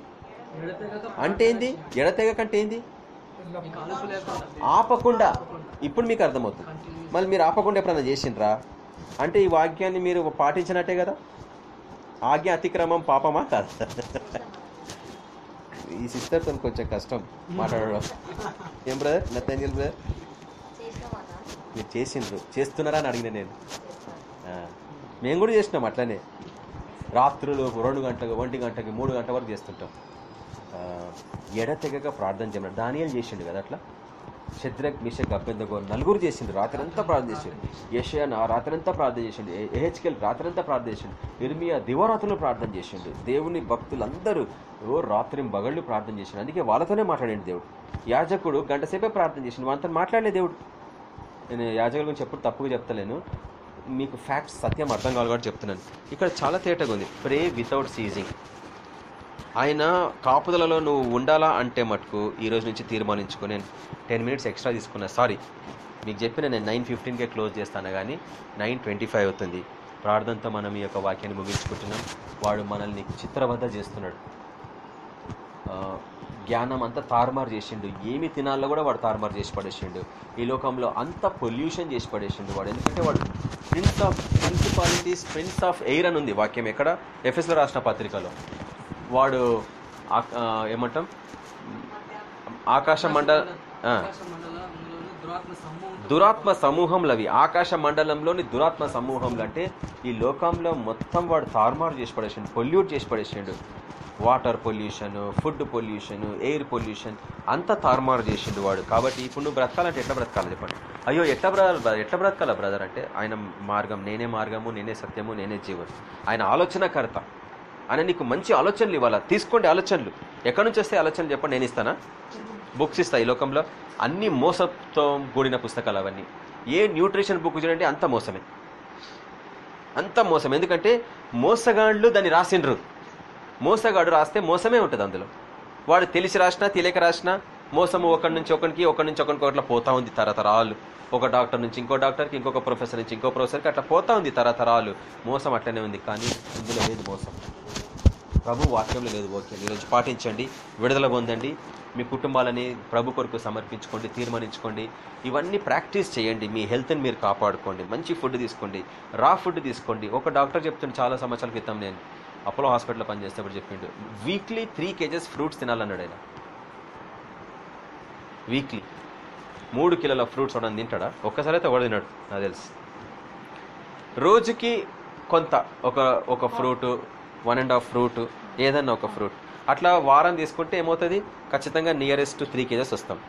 అంటే ఏంది? ఎడతెగకంటే ఏంది? ఆపకుండా. ఇప్పుడు మీకు అర్థమవుతుంది. మళ్ళీ మీరు ఆపకుండా ఎప్పుడన్నా చేసిండ్రా? అంటే ఈ వాక్యాన్ని మీరు పాటించినట్టే కదా? ఆజ్ఞ అతిక్రమం పాపమా కాదు? ఈ సిస్టర్తో కొంచెం కష్టం మాట్లాడడం. ఏం బ్రదర్ నత్తేంజల్ బ్రదర్ మీరు చేసిండ్రు. చేస్తున్నారా అని అడిగిన నేను. మేము కూడా చేసినాం అట్లనే. రాత్రులు రెండు గంటలకు ఒంటి గంటకి మూడు గంటల వరకు చేస్తుంటాం. ఎడతెగక ప్రార్థన చేయమని దానియాలు చేసిండు కదా అట్లా? శత్రక్ మిషక్ అభ్యంతగో నలుగురు చేసిండు. రాత్రంతా ప్రార్థన చేసిండు. యషయా రాత్రంతా ప్రార్థన చేసిండు. ఎహెచ్కెల్ రాత్రంతా ప్రార్థన చేసిండు. ఇర్మియా దివరాత్రులు ప్రార్థన చేసిండు. దేవుని భక్తులందరూ ఓ రాత్రి బగళ్ళు ప్రార్థన చేసిండు. అందుకే వాళ్ళతోనే మాట్లాడండి దేవుడు. యాజకుడు గంట సేపే ప్రార్థన చేసిండు. వాళ్ళతో మాట్లాడలే దేవుడు. నేను యాజకుల గురించి ఎప్పుడు తప్పుగా చెప్తలేను. మీకు ఫ్యాక్ట్స్ సత్యం అర్థం కావాలి కూడా చెప్తున్నాను. ఇక్కడ చాలా తేటగా ఉంది. ప్రే వితౌట్ సీజింగ్ ఆయన కాపుదలలో నువ్వు ఉండాలా అంటే మటుకు ఈ రోజు నుంచి తీర్మానించుకుని నేను టెన్ మినిట్స్ ఎక్స్ట్రా తీసుకున్నా. సారీ మీకు చెప్పిన నేను నైన్ ఫిఫ్టీన్కే క్లోజ్ చేస్తాను కానీ నైన్ ట్వంటీ ఫైవ్ అవుతుంది. ప్రార్థనతో మనం ఈ యొక్క వాక్యాన్ని ముగించుకుంటున్నాం. వాడు మనల్ని చిత్రబద్ధ చేస్తున్నాడు. జ్ఞానం అంతా తారుమారు చేసిండు. ఏమి తినాలో కూడా వాడు తారుమారు చేసి పడేసిండు. ఈ లోకంలో అంత పొల్యూషన్ చేసి పడేసిండు వాడు. ఎందుకంటే వాడు prince of principalities prince of air అని ఉంది వాక్యం ఎక్కడ? ఎఫ్ఎస్లో రాసిన పత్రికలో. వాడు ఏమంటాం? ఆకాశ మండల దురాత్మ సమూహం సమూహంలో అవి ఆకాశ మండలంలోని దురాత్మ సమూహంలో అంటే ఈ లోకంలో మొత్తం వాడు తారుమారు చేసి పడేసాడు పొల్యూట్ చేసి పడేసాడు. Water pollution food pollution air pollution అంతా తారుమారు చేసిండు వాడు. కాబట్టి ఇప్పుడు నువ్వు బ్రతకాలంటే ఎట్లా బ్రతకాలి చెప్పండి? అయ్యో ఎట్లా బ్రదర్ ఎట్లా బ్రతకాలా బ్రదర్ అంటే ఆయన మార్గం నేనే మార్గము నేనే సత్యము నేనే జీవనం ఆయన ఆలోచనకర్త. ఆయన నీకు మంచి ఆలోచనలు ఇవ్వాలా? తీసుకోండి ఆలోచనలు. ఎక్కడి నుంచి వస్తే ఆలోచనలు చెప్పండి నేను ఇస్తానా? బుక్స్ ఇస్తాయి ఈ లోకంలో. అన్ని మోసంతో కూడిన పుస్తకాలు అవన్నీ. ఏ న్యూట్రిషన్ బుక్ చూడండి అంత మోసమే. అంత మోసం ఎందుకంటే మోసగాళ్ళు దాన్ని రాసిండ్రు. మోసగాడు రాస్తే మోసమే ఉంటుంది అందులో. వాడు తెలిసి రాసినా తెలియక రాసినా మోసము ఒకటి నుంచి ఒకరికి ఒకటి నుంచి ఒకరికి అట్లా పోతా ఉంది తరతరాలు. ఒక డాక్టర్ నుంచి ఇంకో డాక్టర్కి ఇంకొక ప్రొఫెసర్ నుంచి ఇంకో ప్రొఫెసర్కి అట్లా పోతా ఉంది తరతరాలు. మోసం అట్లనే ఉంది కానీ ఇందులో లేదు మోసం? ప్రభు వాక్యంలో లేదు. ఓకే ఈరోజు పాటించండి. విడుదల పొందండి. మీ కుటుంబాలని ప్రభు కొరకు సమర్పించుకోండి తీర్మానించుకోండి. ఇవన్నీ ప్రాక్టీస్ చేయండి. మీ హెల్త్ని మీరు కాపాడుకోండి. మంచి ఫుడ్ తీసుకోండి. రా ఫుడ్ తీసుకోండి. ఒక డాక్టర్ చెప్తుండే చాలా సంవత్సరాల క్రితం నేను. అపోలో హాస్పిటల్లో పనిచేసేటప్పుడు చెప్పిండు. వీక్లీ త్రీ కేజెస్ ఫ్రూట్స్ తినాలన్నాడు ఆయన. వీక్లీ మూడు కిలోల ఫ్రూట్స్ ఒకడని తింటాడా? ఒక్కసారి అయితే ఒకటి తిన్నాడు నాకు తెలుసు. రోజుకి కొంత ఒక ఒక fruit one and half fruit ఏదన్నా ఒక ఫ్రూట్. అట్లా వారం తీసుకుంటే ఏమవుతుంది? ఖచ్చితంగా నియరెస్ట్ త్రీ కేజెస్ వస్తాం.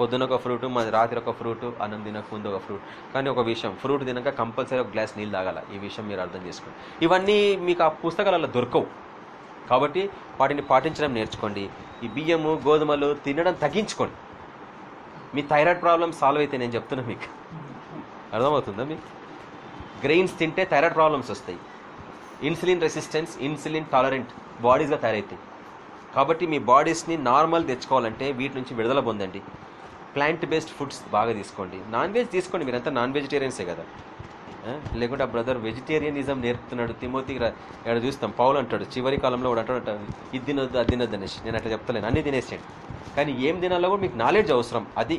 పొద్దున ఒక ఫ్రూట్ మన రాత్రి ఒక ఫ్రూట్ అన్నం తినక ముందు ఒక ఫ్రూట్. కానీ ఒక విషయం ఫ్రూట్ తినక కంపల్సరీ ఒక గ్లాస్ నీళ్ళు తాగాల. ఈ విషయం మీరు అర్థం చేసుకోండి. ఇవన్నీ మీకు ఆ పుస్తకాలలో దొరకవు. కాబట్టి వాటిని పాటించడం నేర్చుకోండి. ఈ బియ్యము గోధుమలు తినడం తగ్గించుకోండి. మీ థైరాయిడ్ ప్రాబ్లం సాల్వ్ అయితే నేను చెప్తున్నా మీకు. అర్థమవుతుందా మీకు? గ్రెయిన్స్ తింటే థైరాయిడ్ ప్రాబ్లమ్స్ వస్తాయి. ఇన్సులిన్ రెసిస్టెన్స్ ఇన్సులిన్ టాలరెంట్ బాడీస్గా తయారవుతాయి కాబట్టి మీ బాడీస్ని నార్మల్ తెచ్చుకోవాలంటే వీటి నుంచి విడుదల పొందండి. ప్లాంట్ బేస్డ్ ఫుడ్స్ బాగా తీసుకోండి. నాన్ వెజ్ తీసుకోండి మీరంతా నాన్ వెజిటేరియన్సే కదా లేకుంటే ఆ బ్రదర్ వెజిటేరియనిజం నేర్పుతున్నాడు తిమోతి ఇక్కడ చూస్తాం పౌలు అంటాడు చివరి కాలంలో కూడా అంటాడు ఇది తినొద్దు అది తినొద్దు అనేసి. నేను అట్లా చెప్తలేను అన్ని తినేసాడు కానీ ఏం తినాలో కూడా మీకు నాలెడ్జ్ అవసరం. అది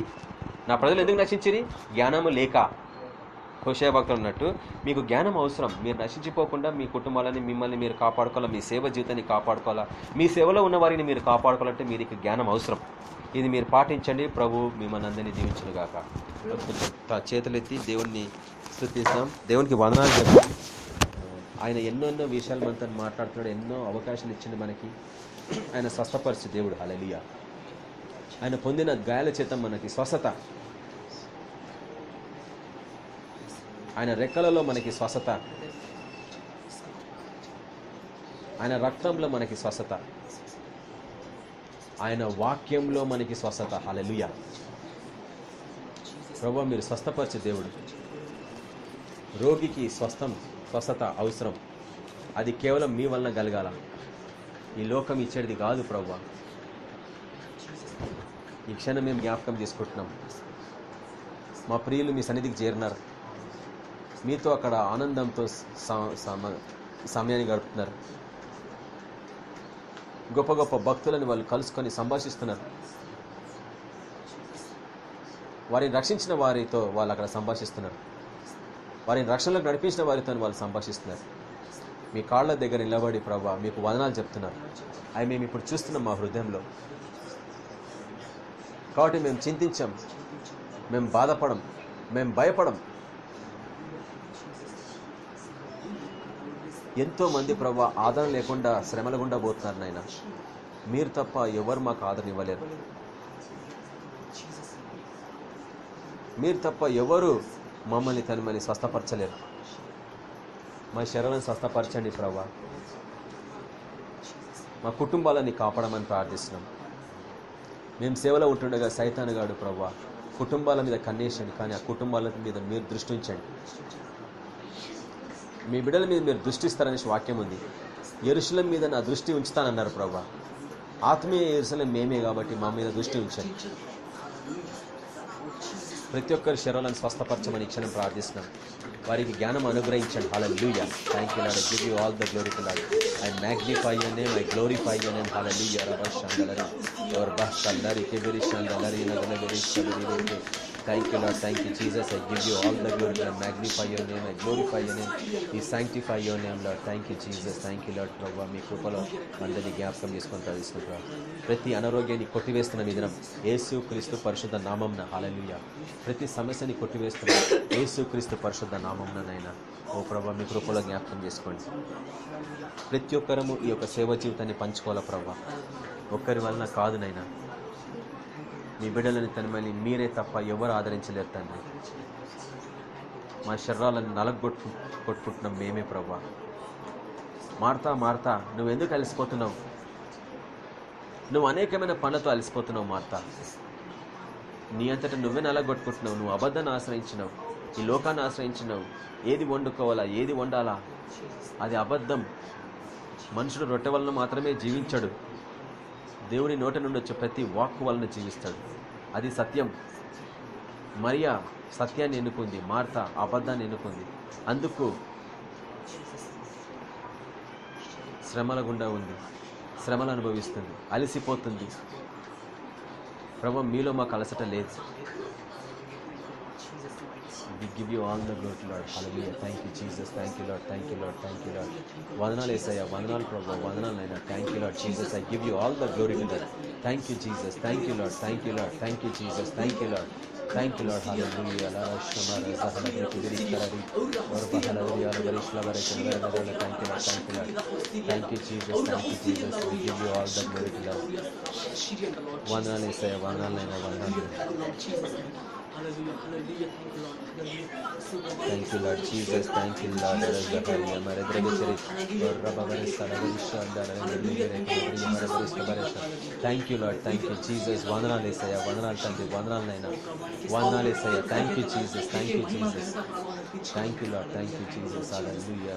నా ప్రజలు ఎందుకు నశించిరి? జ్ఞానము లేక. హుషయ భక్తులు ఉన్నట్టు మీకు జ్ఞానం అవసరం. మీరు నశించిపోకుండా మీ కుటుంబాలని మిమ్మల్ని మీరు కాపాడుకోవాలా? మీ సేవ జీవితాన్ని కాపాడుకోవాలా? మీ సేవలో ఉన్న వారిని మీరు కాపాడుకోవాలంటే మీకు జ్ఞానం అవసరం. ఇది మీరు పాటించండి. ప్రభు మిమ్మల్ని అందరినీ దీవించును గాక చేతులెత్తి దేవుణ్ణి స్థుతిస్తాం. దేవునికి వందనాలు చెప్తాం. ఆయన ఎన్నో ఎన్నో విషయాలు మనతో మాట్లాడుతున్నాడు. ఎన్నో అవకాశాలు ఇచ్చిండు మనకి. ఆయన స్వస్థపరిచే దేవుడు. అలలియా ఆయన పొందిన గాయాల చేత మనకి స్వస్థత. ఆయన రెక్కలలో మనకి స్వస్థత. ఆయన రక్తంలో మనకి స్వస్థత. ఆయన వాక్యంలో మనకి స్వస్థత. హలలుయ ప్రభు మీరు స్వస్థపరిచే దేవుడు. రోగికి స్వస్థం స్వస్థత అవసరం. అది కేవలం మీ వలన కలగాల. ఈ లోకం ఇచ్చేది కాదు ప్రభు. ఈ క్షణం మేము జ్ఞాపకం చేసుకుంటున్నాం. మా ప్రియులు మీ సన్నిధికి చేరినారు. మీతో అక్కడ ఆనందంతో సమయాన్ని గడుపుతున్నారు. గొప్ప గొప్ప భక్తులను వాళ్ళు కలుసుకొని సంభాషిస్తున్నారు. వారిని రక్షించిన వారితో వాళ్ళు అక్కడ సంభాషిస్తున్నారు. వారిని రక్షణలోకి నడిపించిన వారితో వాళ్ళు సంభాషిస్తున్నారు. మీ కాళ్ళ దగ్గర నిలబడి ప్రభా మీకు వదనాలు చెప్తున్నారు. అవి మేము ఇప్పుడు చూస్తున్నాం మా హృదయంలో. కాబట్టి మేము చింతించాం. మేము బాధపడం. మేము భయపడం. ఎంతో మంది ప్రభా ఆదరణ లేకుండా శ్రమల గుండా పోతున్నారు నాయన. మీరు తప్ప ఎవరు మాకు ఆదరణ ఇవ్వలేరు. మీరు తప్ప ఎవరు మమ్మల్ని తనమని స్వస్థపరచలేరు. మా శరీరాన్ని స్వస్థపరచండి ప్రభా. మా కుటుంబాలని కాపాడమని ప్రార్థిస్తున్నాం. మేము సేవలో ఉంటుండగా సైతానుగాడు ప్రభా కుటుంబాల మీద కన్నేసండి కానీ ఆ కుటుంబాల మీద మీరు దృష్టించండి మీ బిడ్డల మీద మీరు దృష్టిస్తారనేసి వాక్యం ఉంది. ఎరుశలం మీద నా దృష్టి ఉంచుతానన్నారు ప్రభా. ఆత్మీయ ఎరుసలం మేమే కాబట్టి మా మీద దృష్టి ఉంచండి. ప్రతి ఒక్కరి శరీరాలను స్వస్థపరచమని ఈ క్షణం ప్రార్థిస్తున్నాం. వారికి జ్ఞానం అనుగ్రహించండి. హల్లెలూయా థ్యాంక్ యూ నాడు give you all the glory to నాడు I magnify you name I glorify you name hallelujah rubber షందలరి యువర్ బహ కల్లరి కెబిరి షందలరి Thank you, Lord. Thank you, Jesus. I give you all the glory. I magnify your name. I glorify your name. We sanctify your name, Lord. Thank you, Jesus. Thank you, Lord. ప్రభావ మీ కృపలో అందరినీ జ్ఞాపకం చేసుకొని ప్రార్థిస్తున్నాం ప్రతి అనారోగ్యాన్ని కొట్టివేస్తున్న విధానం ఏసు యేసు క్రీస్తు పరిశుద్ధ నామంన హల్లెలూయా ప్రతి సమస్యని కొట్టివేస్తున్న యేసు క్రీస్తు పరిశుద్ధ నామంనైనా ఓ ప్రభా మీ కృపలో జ్ఞాపకం చేసుకోండి ప్రతి ఒక్కరము ఈ యొక్క సేవ జీవితాన్ని పంచుకోవాలా ప్రభా ఒక్కరి వలన కాదు నైనా మీ బిడ్డలని తనమని మీరే తప్ప ఎవరు ఆదరించలేరు తండ్రి. మా శరీరాలను నలగొట్టు కొట్టుకుంటున్నాం మేమే ప్రభా. మారుతా మారుతా నువ్వు ఎందుకు అలసిపోతున్నావు? నువ్వు అనేకమైన పనులతో అలసిపోతున్నావు మార్తా. నీ అంతటా నువ్వే నలగొట్టుకుంటున్నావు నువ్వు అబద్ధాన్ని ఆశ్రయించినావు ఈ లోకాన్ని ఆశ్రయించినావు. ఏది వండుకోవాలా ఏది వండాలా? అది అబద్ధం. మనుషుడు రొట్టె వలన మాత్రమే జీవించడు. దేవుని నోట నుండి వచ్చే ప్రతి వాక్కు వలన జీవిస్తాడు. అది సత్యం. మరియా సత్యాన్ని ఎన్నుకుంది? మార్త అబద్ధాన్ని ఎన్నుకుంది? అందుకు శ్రమల గుండా ఉంది. శ్రమలు అనుభవిస్తుంది. అలసిపోతుంది. ప్రభు మీలో మాకు అలసట లేదు. We give you all the glory, Lord. Hallelujah. Thank you, Jesus. Thank you, Lord. Thank you, Lord. Thank you, Lord. వందనాలు ఏసయ్యా వందనాలు ప్రభు వందనాలు అయినా thank you Lord Jesus I give you all the glory to that thank you Jesus thank you Lord thank you Lord thank you Jesus thank you Lord thank you Lord hallelujah లా రషమర జహనకు తిరిస్తారది వర్ బహలూయా వరిష్ల వరకు వరదల thank you Lord thank you Lord thank you Jesus thank you Jesus we give you all the glory to Lord వందనాలు ఏసయ్యా వందనాలు అయినా వందనాలు Thank you, Lord Jesus. Thank you, Lord. Hallelujah. Mare dragachari. Lord Rabba Varesa Ravisha Dara Mare Krishna Varesa. Thank you, Lord. Thank you, Jesus. Vandana Lesaya. Vandana Tanti. Vandana Naina. Vandana Lesaya. Thank you, Jesus. Thank you, Jesus. Thank you Lord thank you Jesus hallelujah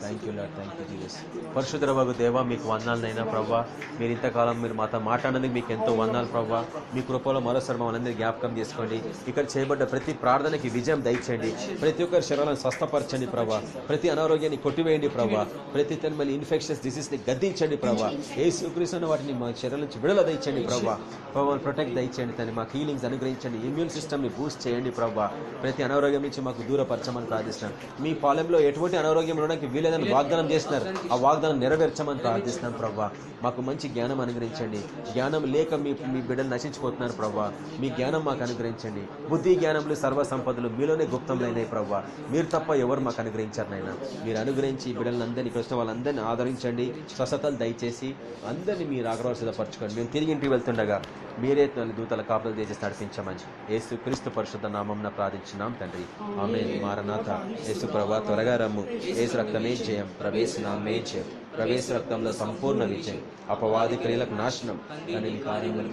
thank you Lord thank you Jesus పరిశుద్ధ బాబు దేవా మీకు వందాలనైనా ప్రభా. మీరు ఇంతకాలం మీరు మాతో మాట్లాడినందుకు మీకు ఎంతో వందాలు ప్రభా. మీ కృపలో మరోసారి మమ్మల్ని జ్ఞాపకం చేసుకోండి. ఇక్కడ చేయబడ్డ ప్రతి ప్రార్థనకి విజయం దయచేయండి. ప్రతి ఒక్కరి శరీరాలను స్వస్థపరచండి ప్రభా. ప్రతి అనారోగ్యాన్ని కొట్టివేయండి ప్రభా. ప్రతి తనమల్లి ఇన్ఫెక్షన్స్ డిసీజ్ని గద్దించండి ప్రభా. ఏ సూకరిస్తున్న వాటిని మా శరీరం నుంచి విడుదల దయచేయండి ప్రభా. ప్రభావం ప్రొటెక్ట్ దయచేయండి తను మాకు హీలింగ్స్ అనుగ్రహించండి. ఇమ్యూన్ సిస్టమ్ని బూస్ట్ చేయండి. ప్రభా. ప్రతి అనారోగ్యం నుంచి మాకు దూరపరచమని ప్రార్థిస్తున్నాం. మీ పాలెంలో ఎటువంటి అనారోగ్యం ఉండడానికి వీలేదని వాగ్దానం చేస్తున్నారు. ఆ వాగ్దానం నెరవేర్చమని ప్రార్థిస్తున్నాం ప్రభా. మాకు మంచి జ్ఞానం అనుగ్రహించండి. జ్ఞానం లేక మీ మీ బిడ్డలు నశించిపోతున్నారు ప్రభా. మీ జ్ఞానం మాకు అనుగ్రహించండి. బుద్ధి జ్ఞానములు సర్వ సంపదలు మీలోనే గుప్తములైనాయి ప్రభా. మీరు తప్ప ఎవరు మాకు అనుగ్రహించారు నాయన. మీరు అనుగ్రహించి ఈ బిడ్డలను అందరినీ కృష్ణ వాళ్ళందరినీ ఆదరించండి. స్వస్థతలు దయచేసి అందరినీ మీరు ఆగ్రహసిద్ధపరచుకోండి మేము తిరిగి ఇంటికి వెళ్తుండగా మీరే దూతల కాపులు చేసి నడిపించమని ఏసు క్రీస్తు పరిశుద్ధ నామం ప్రార్థించున్నాం తండ్రి. ఆమె మారనాథ. యేసు ప్రభా త్వరగా రమ్ము. యేసు రక్తమే జయం. ప్రవేశ నామే జయం. ప్రవేశ రక్తంలో సంపూర్ణ విజయం. అపవాది క్రియలకు నాశనం. మీ కార్యములు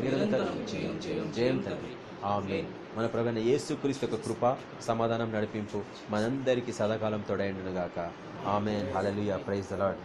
జయం జయం జయం తండ్రి. ఆమె మన ప్రవీణ యేసు క్రీస్తు యొక్క కృప సమాధానం నడిపింపు మనందరికీ సదాకాలం గాక ఆమె హలలుయ ప్రైజ్ ద లార్డ్.